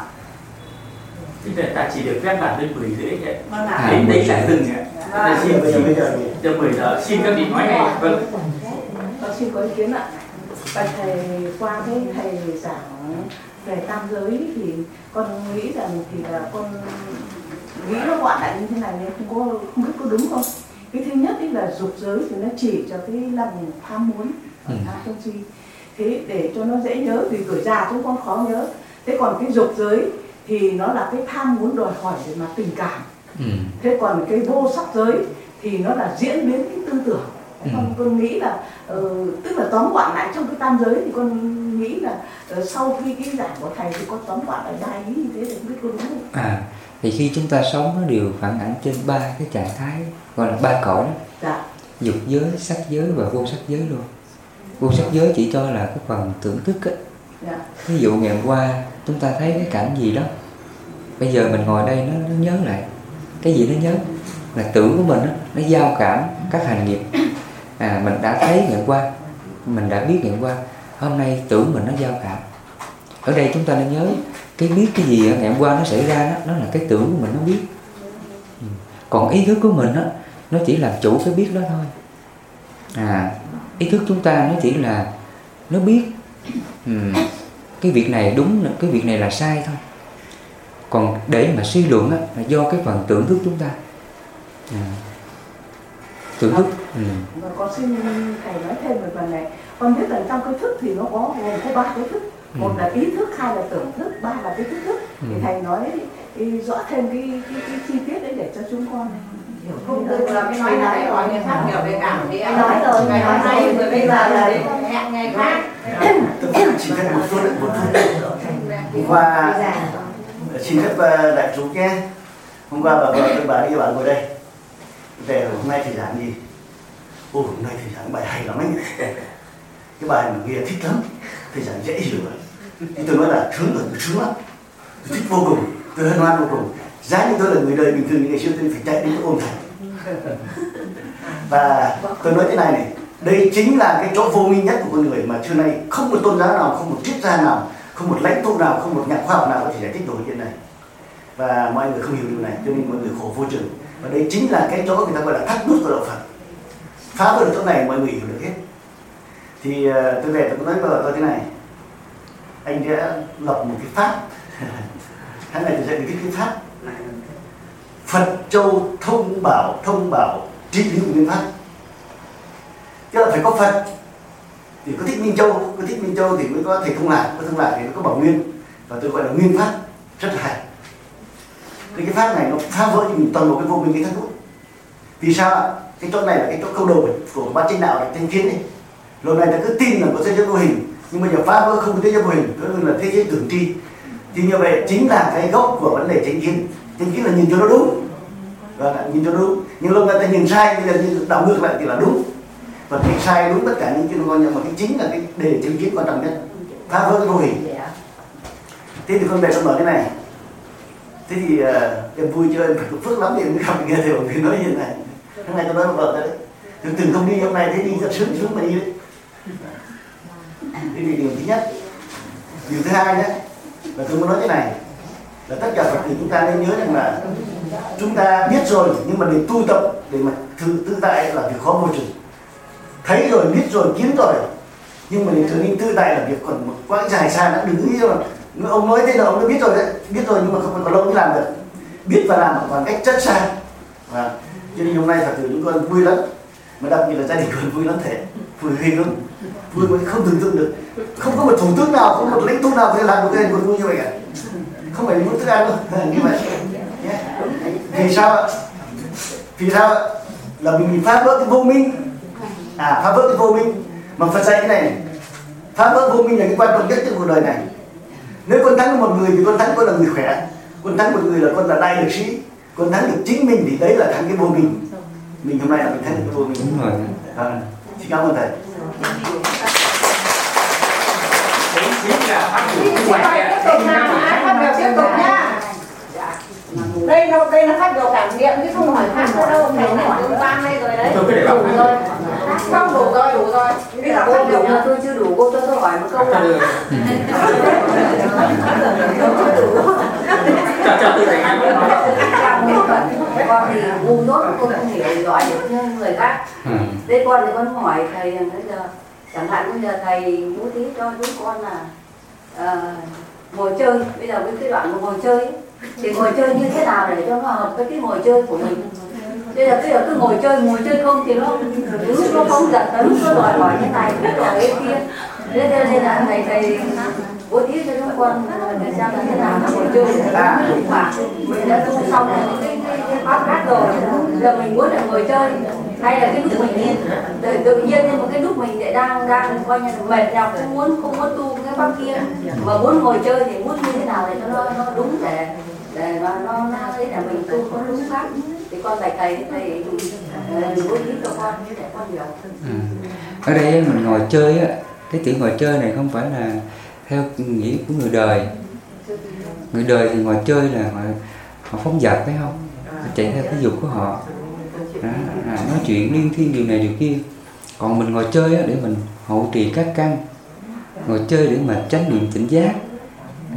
Thế là ta chỉ được phép bản đến 10 rưỡi vậy. Vâng ạ. Đến đấy là dừng ạ. Vâng. Xin bây giờ bây giờ giờ 10 giờ xin các vị nói ngay. Vâng. Con xin có ý kiến ạ. Và thầy qua cái thầy giảng về tam giới thì con nghĩ rằng thì là con nghĩ nó gọn lại như thế này nên không có không biết có đúng không? Cái thứ nhất là dục giới thì nó chỉ cho cái lòng tham muốn Ừ. tham sân si. Thế để cho nó dễ nhớ vì tuổi già chúng con khó nhớ. Thế còn cái dục giới thì nó là cái tham muốn đòi hỏi về mặt tình cảm. Ừ. thế còn cái vô sắc giới thì nó là diễn biến cái tư tưởng Ừ. con, con nghĩ là ờ, tức là tóm gọn lại trong cái tam giới thì con nghĩ là ờ, sau khi cái giảng của thầy thì con tóm gọn lại ba ý như thế thì không biết có đúng không À, thì khi chúng ta sống nó đều phản ảnh trên ba cái trạng thái gọi là ba cõi. Đó dạ. Dục giới, sắc giới và vô sắc giới luôn. Vô sắc giới chỉ cho là cái phần tưởng thức á. Dạ. Ví dụ ngày hôm qua chúng ta thấy cái cảnh gì đó. Bây giờ mình ngồi đây nó, nó nhớ lại. Cái gì nó nhớ? Là tưởng của mình á nó giao cảm các hành nghiệp à mình đã thấy nhận qua mình đã biết nhận qua hôm nay tưởng mình nó giao cảm. Ở đây chúng ta nên nhớ cái biết cái gì ở ngày hôm qua nó xảy ra đó, nó là cái tưởng của mình nó biết. Ừ. Còn ý thức của mình đó, nó chỉ làm chủ cái biết đó thôi. À ý thức chúng ta nó chỉ là nó biết. Um, cái việc này đúng cái việc này là sai thôi. Còn để mà suy luận á, là do cái phần tưởng thức chúng ta. À tưởng thức. Ừ. và con xin thầy nói thêm về phần này. Con biết rằng trong cái thức thì nó có gồm có ba cái thức. Ừ. một là ý thức hai là tưởng thức ba là cái thức thức. Ừ. thì thầy nói ý, rõ thêm cái, cái, cái chi tiết đấy để cho chúng con hiểu không được là cái nói này gọi người khác hiểu về cảm đi anh Nói rồi, ngày nói hôm nay rồi. rồi bây giờ là hẹn ngày khác. Chỉ cần một phút một phút hôm qua xin phép ờ, đại chúng nhé. Hôm qua bà vợ tôi bà đi bà ngồi đây về hôm nay thầy giảng gì? Ôi, hôm nay thầy giảng bài hay lắm anh. Cái bài mà nghe thích lắm. Thầy giảng dễ hiểu lắm. Thì tôi nói là sướng rồi tôi sướng lắm. Tôi thích vô cùng. Tôi hân hoan vô cùng. Giá như tôi là người đời bình thường như ngày xưa, tôi phải chạy đến tôi ôm thầy. Và tôi nói thế này này. Đây chính là cái chỗ vô minh nhất của con người mà xưa nay không một tôn giáo nào, không một triết gia nào, không một lãnh tụ nào, không một nhà khoa học nào có thể giải thích được chuyện này. Và mọi người không hiểu điều này, cho nên mọi người khổ vô chừng và đây chính là cái chỗ người ta gọi là thắt nút của đạo Phật. Phá vỡ được chỗ này mọi người hiểu được hết. Thì uh, tôi về tôi nói với tôi thế này. Anh đã lập một cái pháp. Tháng này tôi sẽ cái cái pháp Phật Châu thông bảo thông bảo trị lý của nguyên pháp. Tức là phải có Phật. Thì có thích minh châu có thích minh châu thì mới có thể thông lạc có thông lạc thì mới có bảo nguyên. Và tôi gọi là nguyên pháp. Rất là hay thì cái pháp này nó phá vỡ những toàn bộ cái vô minh cái thất bút vì sao ạ? Cái chỗ này là cái chỗ câu đầu của bát chánh đạo là thanh kiến này lâu nay ta cứ tin là có thế giới vô hình nhưng bây giờ phá vỡ không có thế giới vô hình đó là thế giới tưởng tri. Thì như vậy chính là cái gốc của vấn đề chánh kiến chánh kiến là nhìn cho nó đúng. Và vâng nhìn cho nó đúng. Nhưng lâu nay ta nhìn sai bây giờ nhìn đảo ngược lại thì là đúng. Và cái sai đúng tất cả những cái con nhưng mà cái chính là cái đề chánh kiến quan trọng nhất. Phá vỡ cái vô hình. Thế thì phân biệt nó mở cái này thế thì uh, em vui chơi em phải phước lắm thì em mới gặp nghe thầy bảo nói như thế này. Hôm nay tôi nói với vợ đấy. Tôi từng không đi hôm nay thấy đi rất sướng sướng mà đi đấy. Đây thì điều thứ nhất điều thứ hai đấy là tôi muốn nói cái này là tất cả phật tử chúng ta nên nhớ rằng là chúng ta biết rồi nhưng mà để tu tập để mà tự tự tại là việc khó vô chừng thấy rồi biết rồi kiến rồi nhưng mà để trở nên tự tại là việc còn một quãng dài xa đã đừng nghĩ rồi ông nói thế là ông đã biết rồi đấy. Biết rồi nhưng mà không còn lâu mới làm được. Biết và làm còn cách rất xa và cho nên hôm nay phật tử chúng con vui lắm. Mà đặc biệt là gia đình con vui lắm thế vui ghê lắm vui mà không tưởng tượng được. Không có một thủ tướng nào, không có một lãnh tụ nào có thể làm được cái con vui như vậy cả. Không phải muốn thức ăn đâu. Như vậy. Vì sao vì sao là mình phá vỡ cái vô minh. À phá vỡ cái vô minh. Mà phật dạy cái này phá vỡ vô minh là cái quan trọng nhất trong cuộc đời này nếu con thắng một người thì con thắng con là người khỏe. Con thắng một người là con là đại lực sĩ. Con thắng được chính mình thì đấy là thắng cái vô mình mình hôm nay là mình thắng được cái vô mình đúng rồi. À, xin cảm ơn thầy. Đấy chính là tiếp tục nào ai phát biểu tiếp tục nhá đây đâu đây là phát biểu cảm nghiệm chứ không hỏi khác đâu. Thầy này tương quan đây rồi đấy không đủ rồi đủ rồi bây giờ cô đủ là tôi chưa đủ cô cho tôi hỏi một câu là chào chào tôi con thì ngu dốt cô không hiểu giỏi được như người khác ừ. con thì con hỏi thầy rằng bây giờ chẳng hạn bây giờ thầy bố thí cho chúng con là uh, ngồi chơi bây giờ với cái đoạn ngồi chơi ấy, thì ngồi chơi như thế nào để cho nó hợp với cái ngồi chơi của mình bây giờ bây giờ cứ ngồi chơi ngồi chơi không thì nó lúc nó không giận tới lúc nó đòi hỏi như này lúc đòi cái kia. Thế cho nên là thầy thầy bố thí cho chúng con ờ, để xem là thế nào nó ngồi chơi để mình đã tu xong rồi cái, cái, pháp khác rồi. Giờ mình muốn là ngồi chơi hay là cái lúc mình yên tự, tự nhiên nhưng mà cái lúc mình lại đang đang coi như mệt nhọc không muốn không muốn tu cái pháp kia. Mà muốn ngồi chơi thì muốn như thế nào để cho nó nó đúng để để nó nó nó thấy là mình tu có đúng pháp. Thì con bạch thầy thầy bố thí cho con như để con hiểu. Ừ. ở đây mình ngồi chơi á cái chữ ngồi chơi này không phải là theo nghĩa của người đời. Người đời thì ngồi chơi là họ, họ phóng dật phải không? Họ chạy theo cái dục của họ. Đó, à, nói chuyện liên thiên điều này điều kia. Còn mình ngồi chơi á, để mình hậu trì các căn. Ngồi chơi để mà tránh niệm tỉnh giác.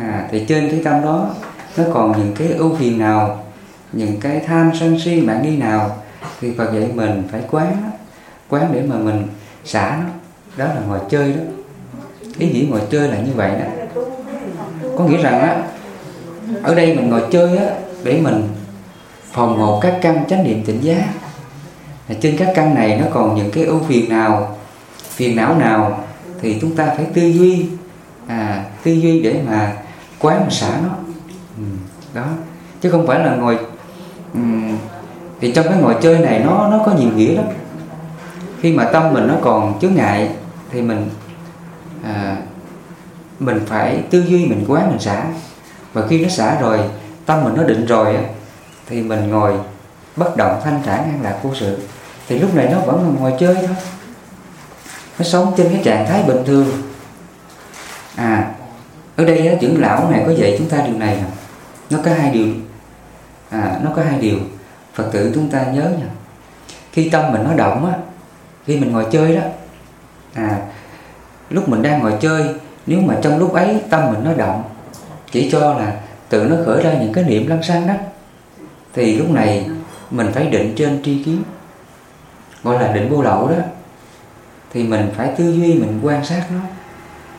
À, thì trên cái tâm đó nó còn những cái ưu phiền nào những cái tham sân si mạng nghi nào thì Phật dạy mình phải quán đó. quán để mà mình xả nó. Đó là ngồi chơi đó. Ý nghĩa ngồi chơi là như vậy đó. Có nghĩa rằng á ở đây mình ngồi chơi á để mình phòng ngộ các căn chánh niệm tỉnh giác. Là trên các căn này nó còn những cái ưu phiền nào phiền não nào thì chúng ta phải tư duy à, tư duy để mà quán xả nó đó. Chứ không phải là ngồi um, thì trong cái ngồi chơi này nó nó có nhiều nghĩa lắm. Khi mà tâm mình nó còn chướng ngại thì mình à, mình phải tư duy mình quán mình xả. Và khi nó xả rồi tâm mình nó định rồi thì mình ngồi bất động thanh thản an lạc vô sự. Thì lúc này nó vẫn là ngồi chơi thôi. Nó sống trên cái trạng thái bình thường. À ở đây á, trưởng lão này có dạy chúng ta điều này không nó có hai điều. À, nó có hai điều. Phật tử chúng ta nhớ nha. Khi tâm mình nó động á khi mình ngồi chơi đó à lúc mình đang ngồi chơi nếu mà trong lúc ấy tâm mình nó động chỉ cho là tự nó khởi ra những cái niệm lăng xăng đó thì lúc này mình phải định trên tri kiến gọi là định vô lậu đó. Thì mình phải tư duy mình quan sát nó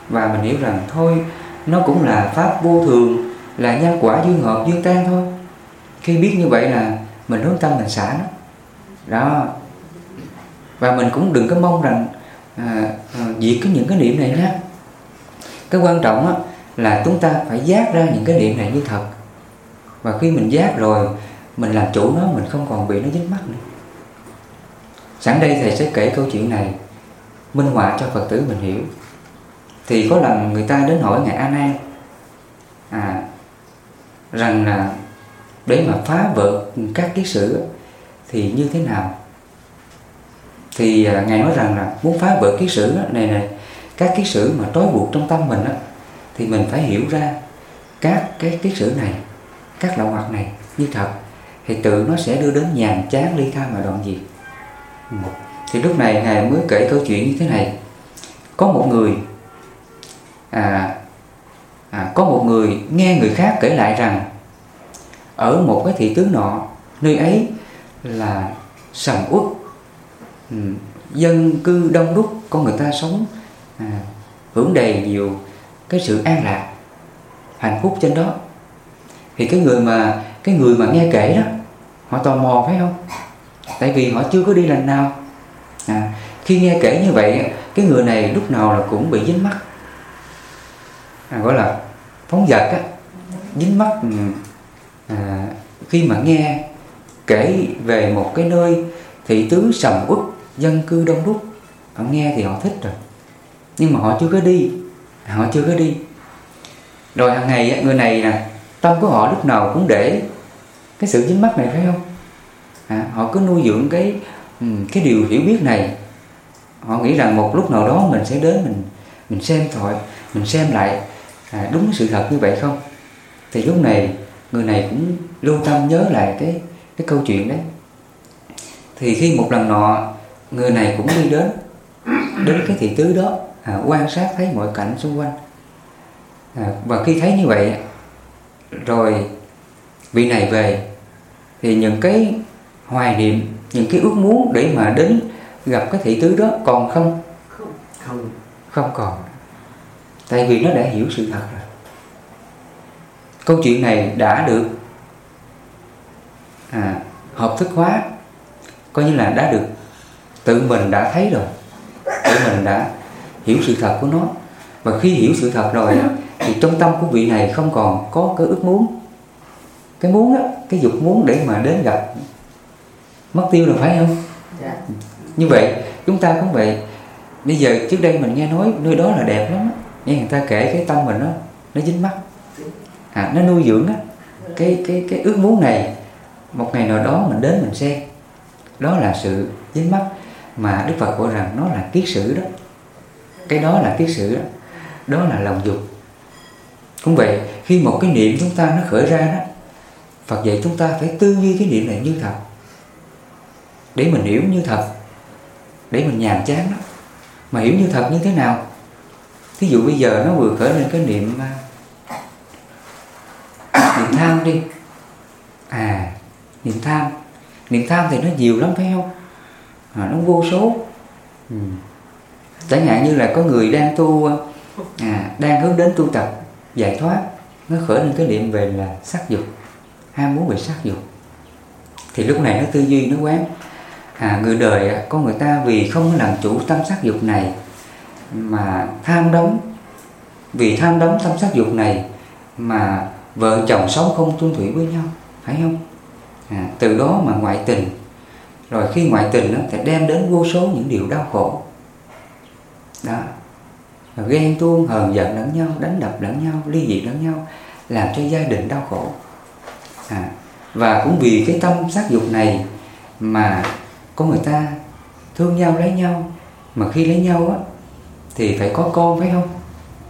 và mình hiểu rằng thôi nó cũng là pháp vô thường là nhân quả duyên hợp duyên tan thôi. Khi biết như vậy là mình hướng tâm mình xả nó. Đó. Và mình cũng đừng có mong rằng à, à, diệt cái những cái niệm này nhé. Cái quan trọng á, là chúng ta phải giác ra những cái niệm này như thật. Và khi mình giác rồi mình làm chủ nó mình không còn bị nó dính mắt nữa. Sẵn đây thầy sẽ kể câu chuyện này minh họa cho phật tử mình hiểu. Thì có lần người ta đến hỏi ngài a nan à, rằng là để mà phá vỡ các kiết sử thì như thế nào thì à, ngài nói rằng là muốn phá vỡ kiết sử này này các kiết sử mà trói buộc trong tâm mình á, thì mình phải hiểu ra các cái kiết sử này các lậu hoặc này như thật thì tự nó sẽ đưa đến nhàn chán ly tham mà đoạn diệt ừ. thì lúc này ngài mới kể câu chuyện như thế này có một người à, à, có một người nghe người khác kể lại rằng ở một cái thị tướng nọ nơi ấy là sầm uất. Ừ, dân cư đông đúc con người ta sống à, hưởng đầy nhiều cái sự an lạc hạnh phúc trên đó. Thì cái người mà cái người mà nghe kể đó họ tò mò phải không? Tại vì họ chưa có đi lần nào. À, khi nghe kể như vậy cái người này lúc nào là cũng bị dính mắt à, gọi là phóng vật á dính mắt ừ, à, khi mà nghe kể về một cái nơi thị tứ sầm uất dân cư đông đúc họ nghe thì họ thích rồi. Nhưng mà họ chưa có đi họ chưa có đi. Rồi hàng ngày người này nè tâm của họ lúc nào cũng để cái sự dính mắt này phải không? À, họ cứ nuôi dưỡng cái ừ, cái điều hiểu biết này. Họ nghĩ rằng một lúc nào đó mình sẽ đến mình mình xem thoại mình xem lại à, đúng sự thật như vậy không? Thì lúc này người này cũng lưu tâm nhớ lại cái cái câu chuyện đấy. Thì khi một lần nọ người này cũng đi đến đến cái thị tứ đó à, quan sát thấy mọi cảnh xung quanh. À, và khi thấy như vậy rồi vị này về thì những cái hoài niệm những cái ước muốn để mà đến gặp cái thị tứ đó còn không. Không. Không còn tại vì nó đã hiểu sự thật rồi. Câu chuyện này đã được à, hợp thức hóa. Coi như là đã được tự mình đã thấy rồi. Tự mình đã hiểu sự thật của nó. Và khi hiểu sự thật rồi thì trong tâm của vị này không còn có cái ước muốn. Cái muốn á cái dục muốn để mà đến gặp mất tiêu là phải không? Dạ. như vậy chúng ta cũng vậy. Bây giờ trước đây mình nghe nói nơi đó là đẹp lắm á. nghe người ta kể cái tâm mình nó nó dính mắt. À, nó nuôi dưỡng á. Cái cái cái ước muốn này một ngày nào đó mình đến mình xem. Đó là sự dính mắt mà Đức Phật gọi rằng nó là kiết sử đó. Cái đó là kiết sử đó. Đó là lòng dục. Cũng vậy khi một cái niệm chúng ta nó khởi ra đó Phật dạy chúng ta phải tư duy cái niệm này như thật. Để mình hiểu như thật. Để mình nhàm chán đó. Mà hiểu như thật như thế nào? Thí dụ bây giờ nó vừa khởi lên cái niệm à, niệm tham đi. À niệm tham. Niệm tham thì nó nhiều lắm phải không? À, nó vô số. Ừ. chẳng hạn như là có người đang tu à, đang hướng đến tu tập giải thoát nó khởi lên cái niệm về là sắc dục ham muốn về sắc dục. Thì lúc này nó tư duy nó quán à, người đời à, có người ta vì không làm chủ tâm sắc dục này mà tham đắm vì tham đắm tâm sắc dục này mà vợ chồng sống không tuân thủy với nhau phải không? À, từ đó mà ngoại tình. Rồi khi ngoại tình nó thì đem đến vô số những điều đau khổ. Đó. Rồi ghen tuông hờn giận lẫn nhau đánh đập lẫn nhau ly dị lẫn nhau làm cho gia đình đau khổ. À, và cũng vì cái tâm sắc dục này mà có người ta thương nhau lấy nhau. Mà khi lấy nhau á thì phải có con phải không?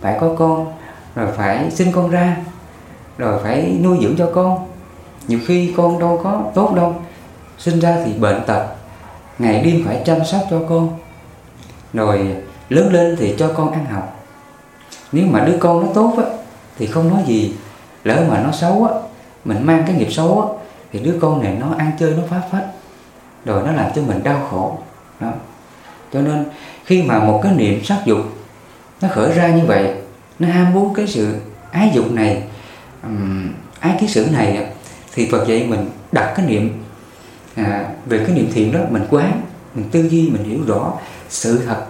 Phải có con, rồi phải sinh con ra, rồi phải nuôi dưỡng cho con. Nhiều khi con đâu có tốt đâu, sinh ra thì bệnh tật, ngày đêm phải chăm sóc cho con, rồi lớn lên thì cho con ăn học. Nếu mà đứa con nó tốt á, thì không nói gì, lỡ mà nó xấu á, mình mang cái nghiệp xấu á, thì đứa con này nó ăn chơi, nó phá phách, rồi nó làm cho mình đau khổ. Đó. Cho nên khi mà một cái niệm sắc dục nó khởi ra như vậy nó ham muốn cái sự ái dục này um, ái ký sử này thì Phật dạy mình đặt cái niệm à, về cái niệm thiện đó mình quán mình tư duy mình hiểu rõ sự thật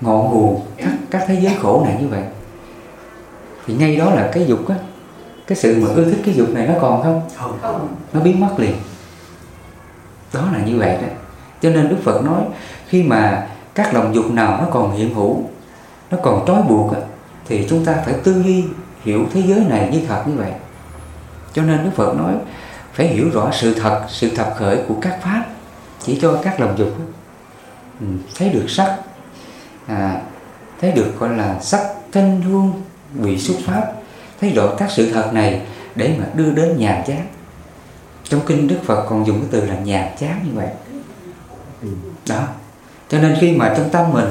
ngọn nguồn các, các thế giới khổ này như vậy. Thì ngay đó là cái dục á cái sự mà ưa thích cái dục này nó còn không. Không. Nó biến mất liền. Đó là như vậy đó. Cho nên đức phật nói khi mà các lòng dục nào nó còn hiện hữu nó còn trói buộc thì chúng ta phải tư duy hiểu thế giới này như thật như vậy. Cho nên đức phật nói phải hiểu rõ sự thật sự thật khởi của các pháp chỉ cho các lòng dục ừ, thấy được sắc à, thấy được gọi là sắc thanh hương vị xuất pháp thấy rõ các sự thật này để mà đưa đến nhàm chán. Trong kinh đức phật còn dùng cái từ là nhàm chán như vậy. Ừ, đó cho nên khi mà trong tâm mình,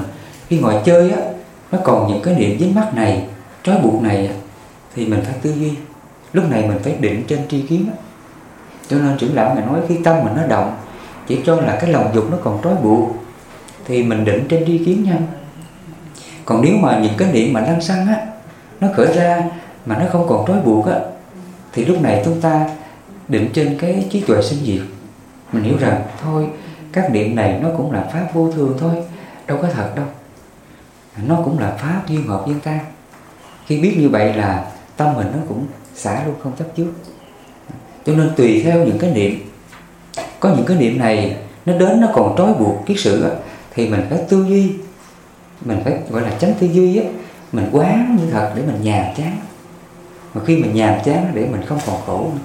khi ngồi chơi á, nó còn những cái niệm dính mắt này, trói buộc này thì mình phải tư duy. Lúc này mình phải định trên tri kiến á. cho nên trưởng lão ngài nói khi tâm mình nó động, chỉ cho là cái lòng dục nó còn trói buộc, thì mình định trên tri kiến nha. Còn nếu mà những cái niệm mà lăng xăng á, nó khởi ra mà nó không còn trói buộc á, thì lúc này chúng ta định trên cái trí tuệ sinh diệt. Mình hiểu rằng, thôi các niệm này nó cũng là pháp vô thường thôi, đâu có thật đâu. Nó cũng là pháp duyên hợp duyên tan. Khi biết như vậy là tâm mình nó cũng xả luôn không chấp trước. Cho nên tùy theo những cái niệm. Có những cái niệm này, nó đến nó còn trói buộc kiết sự thì mình phải tư duy. Mình phải, gọi là tránh tư duy á. Mình quán như thật để mình nhàm chán. Mà khi mình nhàm chán để mình không còn khổ nữa.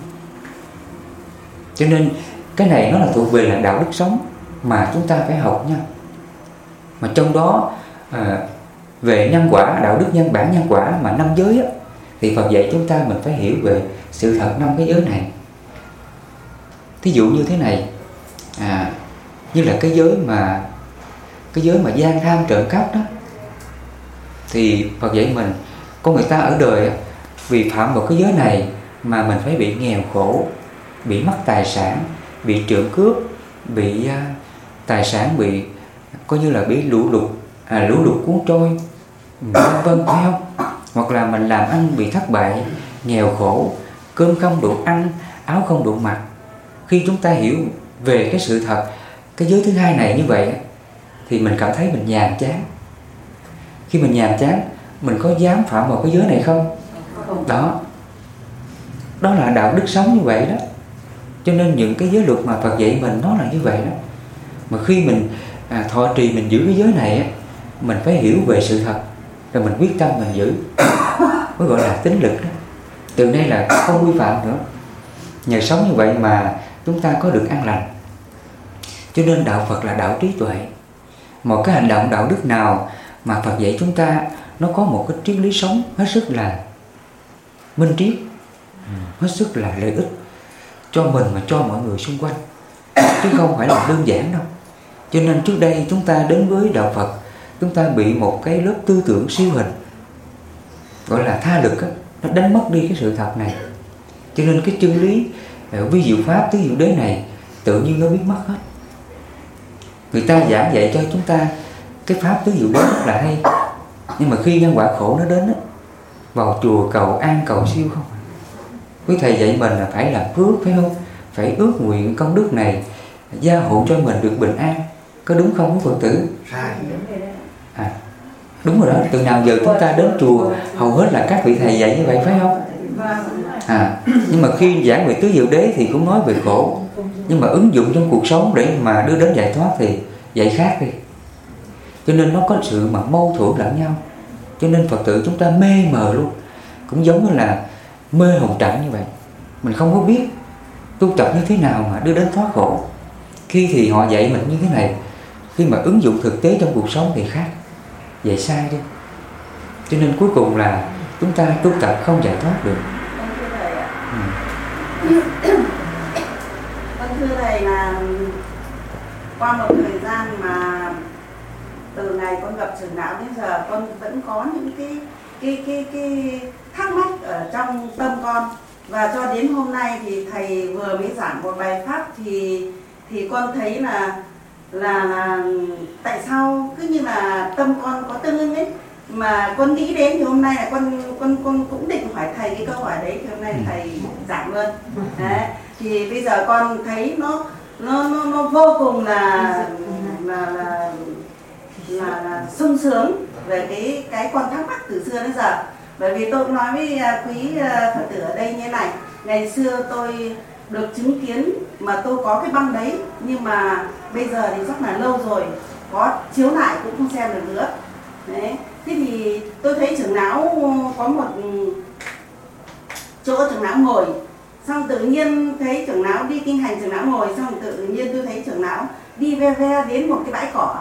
Cho nên cái này nó là thuộc về là đạo đức sống mà chúng ta phải học nha. Mà trong đó à, về nhân quả đạo đức nhân bản nhân quả mà năm giới á, thì Phật dạy chúng ta mình phải hiểu về sự thật năm cái giới này. Thí dụ như thế này à, như là cái giới mà cái giới mà gian tham trộm cắp đó thì Phật dạy mình có người ta ở đời vì phạm vào cái giới này mà mình phải bị nghèo khổ bị mất tài sản bị trộm cướp bị uh, tài sản bị coi như là bị lũ lụt à, lũ lụt cuốn trôi vân vân phải không? Hoặc là mình làm ăn bị thất bại nghèo khổ cơm không đủ ăn áo không đủ mặc. Khi chúng ta hiểu về cái sự thật cái giới thứ hai này như vậy thì mình cảm thấy mình nhàm chán. Khi mình nhàm chán mình có dám phạm vào cái giới này không. Đó. Đó là đạo đức sống như vậy đó. Cho nên những cái giới luật mà Phật dạy mình nó là như vậy đó mà khi mình à, thọ trì mình giữ cái giới này á, mình phải hiểu về sự thật rồi mình quyết tâm mình giữ. Mới gọi là tính lực đó. Từ nay là không vi phạm nữa. Nhờ sống như vậy mà chúng ta có được an lành. Cho nên đạo Phật là đạo trí tuệ. Một cái hành động đạo đức nào mà Phật dạy chúng ta nó có một cái triết lý sống hết sức là minh triết hết sức là lợi ích cho mình mà cho mọi người xung quanh. Chứ không phải là đơn giản đâu cho nên trước đây chúng ta đến với đạo Phật chúng ta bị một cái lớp tư tưởng siêu hình gọi là tha lực á, nó đánh mất đi cái sự thật này. Cho nên cái chân lý ví vi diệu pháp tứ diệu đế này tự nhiên nó biến mất hết. Người ta giảng dạy cho chúng ta cái pháp tứ diệu đế rất là hay nhưng mà khi nhân quả khổ nó đến á, vào chùa cầu an cầu siêu không à. quý thầy dạy mình là phải làm phước phải không? Phải ước nguyện công đức này gia hộ cho mình được bình an có đúng không quý phật tử? Sai. À, đúng rồi đó. Từ nào giờ chúng ta đến chùa hầu hết là các vị thầy dạy như vậy phải không? À nhưng mà khi giảng về tứ diệu đế thì cũng nói về khổ. Nhưng mà ứng dụng trong cuộc sống để mà đưa đến giải thoát thì dạy khác đi. Cho nên nó có sự mà mâu thuẫn lẫn nhau. Cho nên phật tử chúng ta mê mờ luôn. Cũng giống như là mê hồng trận như vậy. Mình không có biết tu tập như thế nào mà đưa đến thoát khổ. Khi thì họ dạy mình như thế này khi mà ứng dụng thực tế trong cuộc sống thì khác. Dạy sai đi. Cho nên cuối cùng là chúng ta tu tập không giải thoát được. Vâng, thưa thầy là qua một thời gian mà từ ngày con gặp trường đạo đến giờ con vẫn có những cái cái cái cái thắc mắc ở trong tâm con. Và cho đến hôm nay thì thầy vừa mới giảng một bài pháp thì thì con thấy là là, là tại sao? Cứ như là tâm con có tương ưng ấy. Mà con nghĩ đến thì hôm nay là con con con cũng định hỏi thầy cái câu hỏi đấy thì hôm nay thầy giảng luôn. Đấy thì bây giờ con thấy nó nó nó, nó vô cùng là là, là là, là sung sướng về cái cái con thắc mắc từ xưa đến giờ. Bởi vì tôi cũng nói với à, quý à, phật tử ở đây như này. Ngày xưa tôi được chứng kiến mà tôi có cái băng đấy, nhưng mà bây giờ thì chắc là lâu rồi, có chiếu lại cũng không xem được nữa. Đấy, thế thì tôi thấy trưởng lão có một ừ, chỗ trưởng lão ngồi. Xong tự nhiên thấy trưởng lão đi kinh hành, trưởng lão ngồi, xong tự nhiên tôi thấy trưởng lão đi ve ve đến một cái bãi cỏ.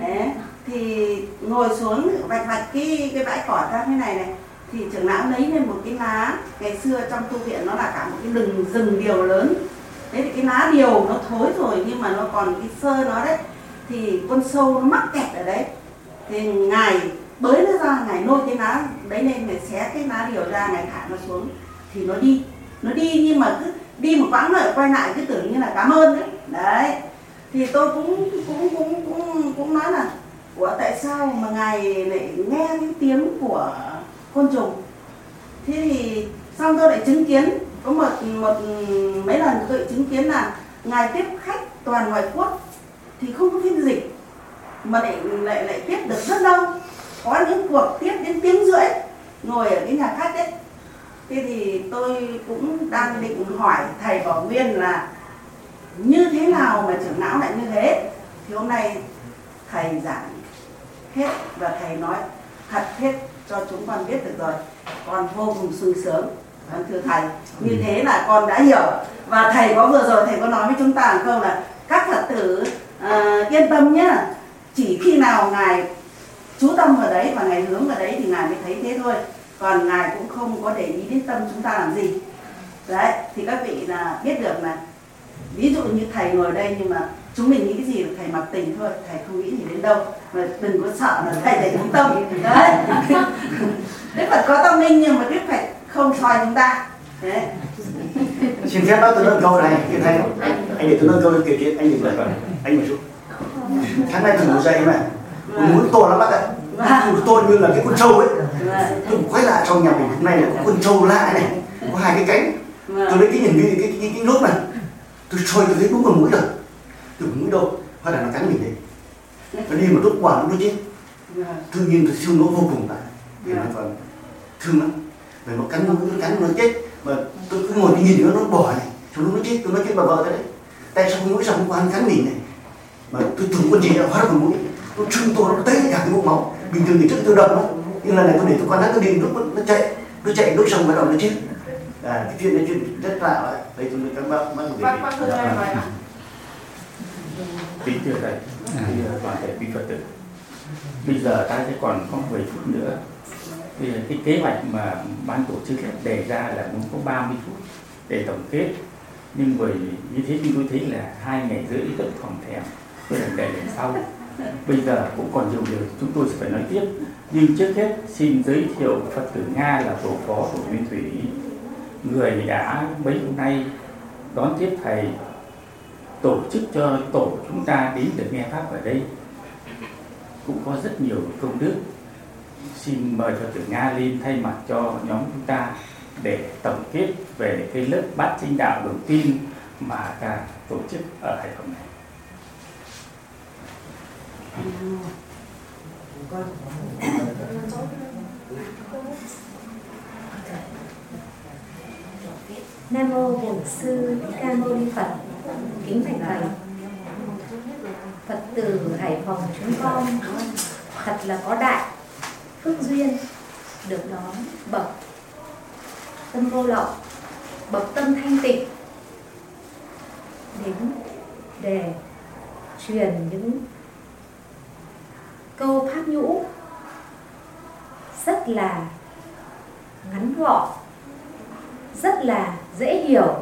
Đấy, thì ngồi xuống vạch vạch cái cái bãi cỏ ra thế này này thì trưởng lão lấy lên một cái lá. Ngày xưa trong tu viện nó là cả một cái rừng rừng điều lớn. Thế thì cái lá điều nó thối rồi, nhưng mà nó còn cái sơ nó đấy. Thì con sâu nó mắc kẹt ở đấy. Thì ngài bới nó ra, ngài nôi cái lá đấy lên, ngài xé cái lá điều ra, ngài thả nó xuống. Thì nó đi. Nó đi nhưng mà cứ đi một quãng rồi quay lại, cứ tưởng như là cảm ơn đấy. Đấy. Thì tôi cũng cũng cũng cũng cũng nói là của tại sao mà ngài lại nghe cái tiếng của côn trùng. Thế thì xong tôi lại chứng kiến, có một một mấy lần tôi chứng kiến là ngài tiếp khách toàn ngoại quốc thì không có phiên dịch, mà lại lại lại tiếp được rất lâu. Có những cuộc tiếp đến tiếng rưỡi, ngồi ở cái nhà khách đấy thế thì tôi cũng đang định hỏi thầy bảo nguyên là như thế nào mà trưởng não lại như thế? Thì hôm nay thầy giảng hết và thầy nói thật hết cho chúng con biết được rồi. Con vô cùng sung sướng. Vâng thưa thầy. Như thế là con đã hiểu. Và thầy có vừa rồi thầy có nói với chúng ta một câu là các phật tử uh, yên tâm nhá. Chỉ khi nào ngài chú tâm vào đấy và ngài hướng vào đấy thì ngài mới thấy thế thôi. Còn ngài cũng không có để ý đến tâm chúng ta làm gì. Đấy thì các vị là biết được là ví dụ như thầy ngồi đây nhưng mà chúng mình nghĩ cái gì là thầy mặc tình thôi thầy không nghĩ gì đến đâu. Mà đừng có sợ là thầy thầy không tâm đấy. Đức phật có tâm linh nhưng mà đức phật không soi chúng ta. Đấy. Xin phép nói tôi nói câu này như thầy anh để tôi nói câu kể chuyện anh đừng lại anh mà xuống tháng nay thử một dậy mà. Con muốn to lắm bác ạ. Vâng. to như là cái con trâu ấy. Vâng. tôi quay lại trong nhà mình hôm nay là có con trâu lạ này. Có hai cái cánh. Vâng. tôi lấy cái nhìn cái cái cái, cái nốt này tôi soi tôi thấy đúng con mũi rồi. Tôi mũi đâu hóa là nó cắn mình đấy. Nó đi một lúc quả nó chết Vâng. tự nhiên tôi siêu nó vô cùng tại vì nó còn thương lắm. Rồi nó cắn nó nó cắn nó chết. Mà tôi cứ ngồi nhìn nó nó bỏ này. Cho nó chết tôi nói chết bà vợ cái đấy. Tại sao mũi sao hôm qua nó cắn mình này? Mà tôi tưởng con gì đã hóa ra mũi. Nó trưng tôi nó tấy cả cái bụng máu. Bình thường thì trước tôi đập nó. Nhưng lần này tôi để tôi quan sát tôi đi lúc nó, nó chạy. Nó chạy lúc xong bắt đầu nó chết à cái chuyện này chuyện rất lạ đấy đây tôi các bác vậy ạ. kính thưa thầy kính thưa toàn thể quý phật tử. Bây giờ ta sẽ còn có 10 phút nữa. Thì cái kế hoạch mà ban tổ chức đề ra là muốn có 30 phút để tổng kết. Nhưng bởi như thế chúng tôi thấy là hai ngày rưỡi vẫn còn thèm tôi là để lần sau. Bây giờ cũng còn nhiều điều chúng tôi sẽ phải nói tiếp. Nhưng trước hết xin giới thiệu phật tử nga là tổ phó tổ nguyên thủy người đã mấy hôm nay đón tiếp thầy tổ chức cho tổ chúng ta đến được nghe pháp ở đây cũng có rất nhiều công đức xin mời cho tử nga lên thay mặt cho nhóm chúng ta để tổng kết về cái lớp bát chính đạo đầu tiên mà ta tổ chức ở hải phòng này Nam mô Bổn sư Thích Ca Mâu Ni Phật. Kính bạch thầy. Phật tử Hải Phòng chúng con thật là có đại phước duyên được đón bậc tâm vô lậu, bậc tâm thanh tịnh đến để truyền những câu pháp nhũ rất là ngắn gọn rất là dễ hiểu.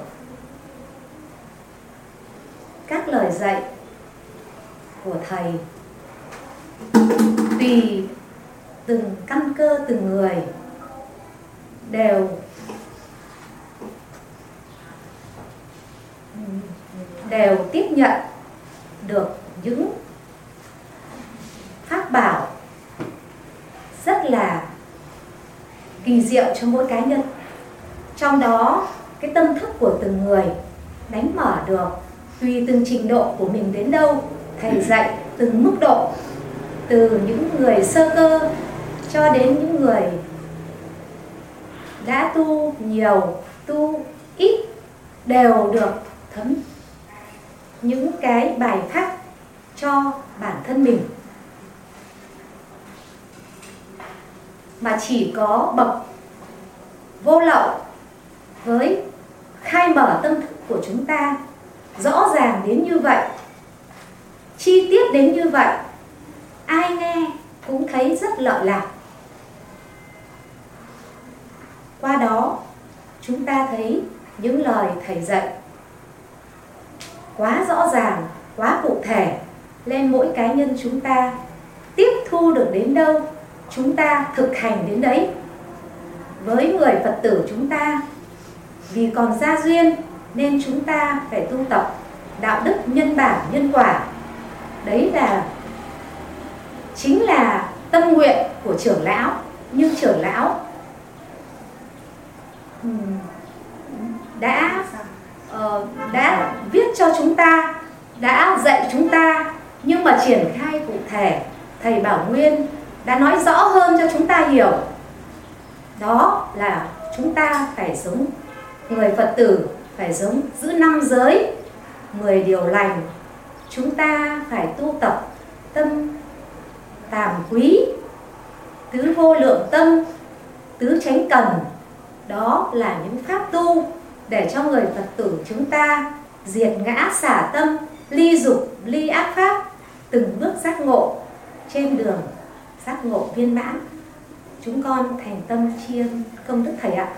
Các lời dạy của thầy tùy từng căn cơ từng người đều đều tiếp nhận được những pháp bảo rất là kỳ diệu cho mỗi cá nhân. Trong đó cái tâm thức của từng người đánh mở được tùy từng trình độ của mình đến đâu thầy dạy từng mức độ từ những người sơ cơ cho đến những người đã tu nhiều tu ít đều được thấm những cái bài pháp cho bản thân mình. Mà chỉ có bậc vô lậu với khai mở tâm thức của chúng ta rõ ràng đến như vậy, chi tiết đến như vậy, ai nghe cũng thấy rất lợi lạc. Qua đó, chúng ta thấy những lời thầy dạy quá rõ ràng, quá cụ thể lên mỗi cá nhân chúng ta tiếp thu được đến đâu, chúng ta thực hành đến đấy. Với người phật tử chúng ta vì còn gia duyên nên chúng ta phải tu tập đạo đức nhân bản, nhân quả. Đấy là, chính là tâm nguyện của trưởng lão. Nhưng trưởng lão đã ờ, đã viết cho chúng ta, đã dạy chúng ta, nhưng mà triển khai cụ thể, thầy bảo nguyên đã nói rõ hơn cho chúng ta hiểu. Đó là chúng ta phải sống người phật tử phải giống giữ năm giới. Mười điều lành, chúng ta phải tu tập tâm tàm quý, tứ vô lượng tâm, tứ chánh cần. Đó là những pháp tu để cho người phật tử chúng ta diệt ngã xả tâm, ly dục, ly ác pháp, từng bước giác ngộ trên đường giác ngộ viên mãn. Chúng con thành tâm chiêm công đức thầy ạ.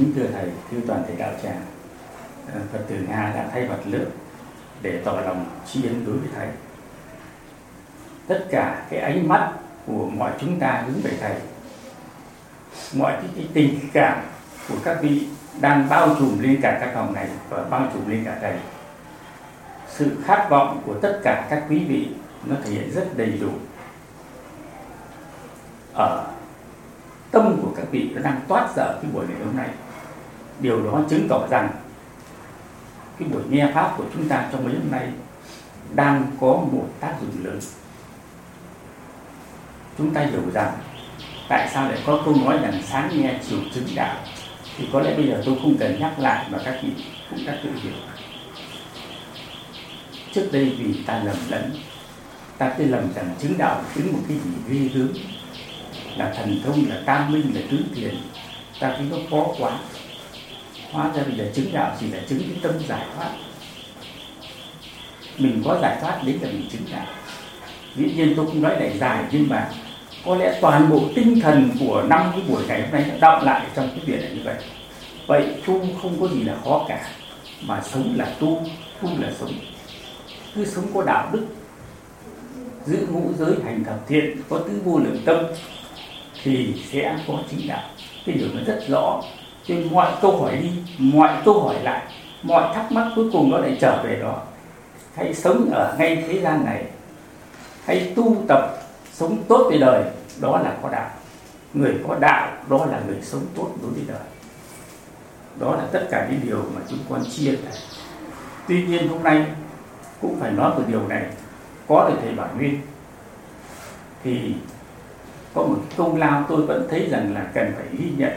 Kính thưa thầy thưa toàn thể đạo tràng. À, Phật tử nga đã thay mặt lượng để tỏ lòng tri ân đối với thầy. Tất cả cái ánh mắt của mọi chúng ta hướng về thầy mọi cái, cái tình cảm của các vị đang bao trùm lên cả các phòng này và bao trùm lên cả thầy sự khát vọng của tất cả các quý vị nó thể hiện rất đầy đủ. Ở tâm của các vị nó đang toát ra cái buổi ngày hôm nay điều đó chứng tỏ rằng cái buổi nghe pháp của chúng ta trong mấy hôm nay đang có một tác dụng lớn. Chúng ta hiểu rằng tại sao lại có câu nói rằng sáng nghe chiều chứng đạo? Thì có lẽ bây giờ tôi không cần nhắc lại mà các vị cũng đã tự hiểu. Trước đây vì ta lầm lẫn, ta cứ lầm rằng chứng đạo chứng một cái gì ghê gớm, là thần thông, là tam minh, là tứ thiền. Ta thấy nó khó quá hóa ra bây giờ chứng đạo chỉ là chứng cái tâm giải thoát. Mình có giải thoát đấy là mình chứng đạo. Dĩ nhiên tôi không nói lại dài nhưng mà có lẽ toàn bộ tinh thần của năm cái buổi ngày hôm nay nó động lại trong cái việc này như vậy. Vậy tu không có gì là khó cả, mà sống là tu tu là sống. Cứ sống có đạo đức, giữ ngũ giới hành thập thiện, có tứ vô lượng tâm thì sẽ có chính đạo. Cái điều nó rất rõ cho nên mọi câu hỏi đi, mọi câu hỏi lại, mọi thắc mắc cuối cùng nó lại trở về đó. Hãy sống ở ngay thế gian này. Hãy tu tập sống tốt với đời, đó là có đạo. Người có đạo, đó là người sống tốt đối với đời. Đó là tất cả những điều mà chúng con chia sẻ. Tuy nhiên hôm nay cũng phải nói một điều này. Có được thầy bảo nguyên, thì có một công lao tôi vẫn thấy rằng là cần phải ghi nhận,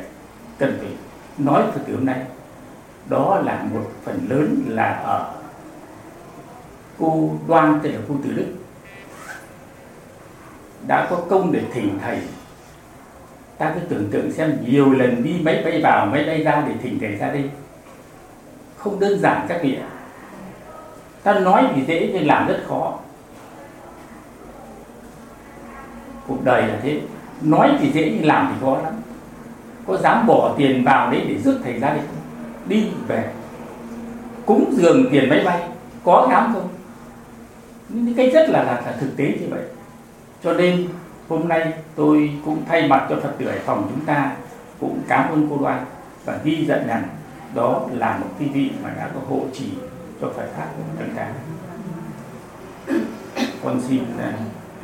cần phải nói từ tiểu này, đó là một phần lớn là ở cô đoan tên là cô từ đức. Đã có công để thỉnh thầy. Ta cứ tưởng tượng xem nhiều lần đi máy bay vào máy bay ra để thỉnh thầy ra đây không đơn giản các vị ạ. Ta nói thì dễ nhưng làm rất khó. Cuộc đời là thế. Nói thì dễ nhưng làm thì khó lắm có dám bỏ tiền vào đấy để rước thầy ra đình đi về. Cúng dường tiền máy bay. Có dám không? Những cái rất là, là là thực tế như vậy. Cho nên hôm nay tôi cũng thay mặt cho Phật tử Hải Phòng chúng ta cũng cảm ơn cô Đoan và ghi nhận rằng đó là một cái vị mà đã có hộ trì cho Phật pháp của chúng ta. Con xin à,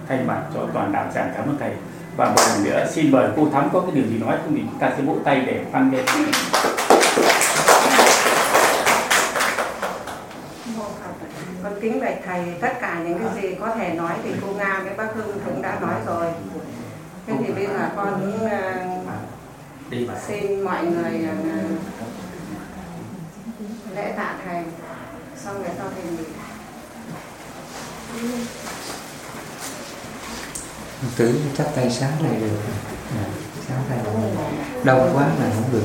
thay mặt cho toàn đạo tràng cảm ơn thầy và một lần nữa xin mời cô thắm có cái điều gì nói không thì chúng ta sẽ vỗ tay để hoan nghênh con kính bạch thầy tất cả những cái gì có thể nói thì cô nga với bác hưng cũng đã nói rồi. Thế thì bây giờ con cũng uh, xin mọi người uh, lễ tạ thầy. Xong rồi cho thầy nghỉ tử chắp tay sáng này được. À, sáng tay đông quá là không được.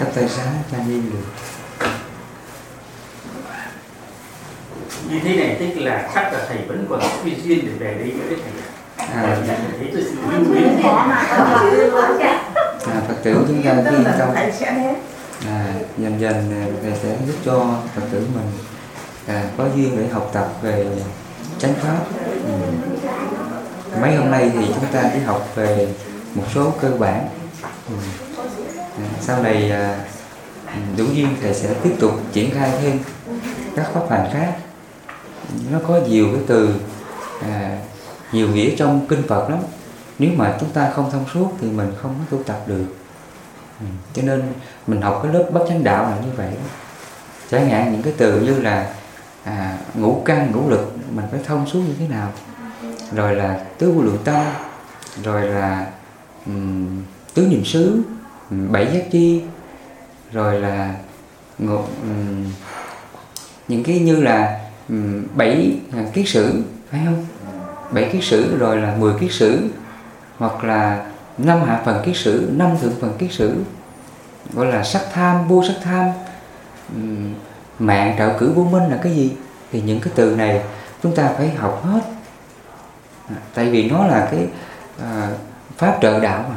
Chắp tay sáng cho nhiên được. Như thế này tức là chắc là thầy vẫn còn suy duyên để về đây nữa đấy thầy à, thấy tôi lưu à, phật tử chúng ta sẽ đến. À, dần dần à, thầy sẽ giúp cho phật tử mình à, có duyên để học tập về chánh pháp. Ừ. Mấy hôm nay thì chúng ta chỉ học về một số cơ bản. Ừ. À, sau này à, ừ, đủ duyên thầy sẽ tiếp tục triển khai thêm các pháp hành khác. Nó có nhiều cái từ à, nhiều nghĩa trong kinh Phật lắm. Nếu mà chúng ta không thông suốt thì mình không có tu tập được. Cho nên mình học cái lớp bất chánh đạo là như vậy chẳng hạn những cái từ như là à, ngũ căn ngũ lực mình phải thông suốt như thế nào? Rồi là tứ vô lượng tâm rồi là um, tứ niệm xứ um, bảy giác chi rồi là ngộ, um, những cái như là um, bảy à, kiết sử phải không? Bảy kiết sử rồi là 10 kiết sử hoặc là năm hạ phần kiết sử năm thượng phần kiết sử gọi là sắc tham vô sắc tham um, mạng trợ cử vô minh là cái gì? Thì những cái từ này chúng ta phải học hết. À, tại vì nó là cái à, pháp trợ đạo mà.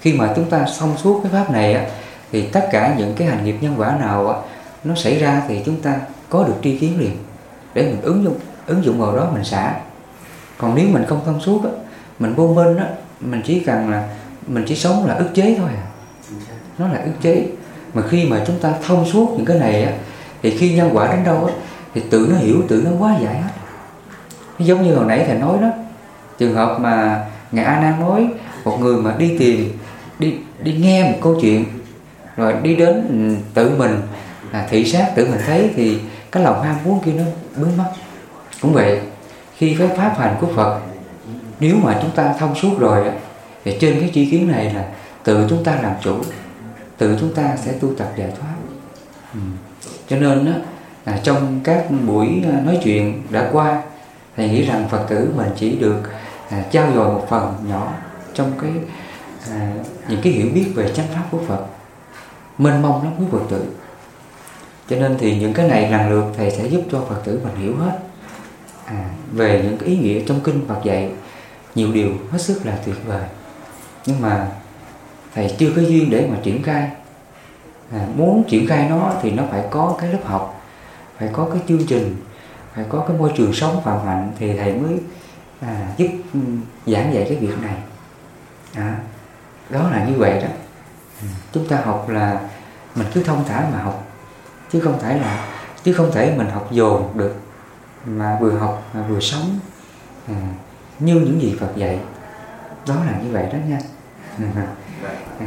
Khi mà chúng ta xong suốt cái pháp này á, thì tất cả những cái hành nghiệp nhân quả nào á, nó xảy ra thì chúng ta có được tri kiến liền để mình ứng dụng ứng dụng vào đó mình xả. Còn nếu mình không thông suốt á, mình vô minh á, mình chỉ cần là mình chỉ sống là ức chế thôi à. Nó là ức chế. Mà khi mà chúng ta thông suốt những cái này á, thì khi nhân quả đến đâu á, thì tự nó hiểu tự nó quá giải hết. Giống như hồi nãy thầy nói đó. Trường hợp mà ngài a nan nói một người mà đi tìm đi đi nghe một câu chuyện rồi đi đến ừ, tự mình là thị sát tự mình thấy thì cái lòng ham muốn kia nó biến mất cũng vậy khi cái pháp hành của Phật nếu mà chúng ta thông suốt rồi thì trên cái chi kiến này là tự chúng ta làm chủ tự chúng ta sẽ tu tập giải thoát. Ừ cho nên đó, à, trong các buổi à, nói chuyện đã qua thầy nghĩ rằng phật tử mình chỉ được à, trao dồi một phần nhỏ trong cái à, những cái hiểu biết về chánh pháp của phật. Mênh mông lắm quý phật tử. Cho nên thì những cái này lần lượt thầy sẽ giúp cho phật tử mình hiểu hết à, về những cái ý nghĩa trong kinh phật dạy. Nhiều điều hết sức là tuyệt vời. Nhưng mà thầy chưa có duyên để mà triển khai à, muốn triển khai nó thì nó phải có cái lớp học phải có cái chương trình phải có cái môi trường sống phạm hạnh thì thầy mới à, giúp ừ, giảng dạy cái việc này. À, đó là như vậy đó. Ừ. chúng ta học là mình cứ thông thả mà học chứ không thể là chứ không thể mình học dồn được mà vừa học mà vừa sống à, như những gì Phật dạy. Đó là như vậy đó nha. À,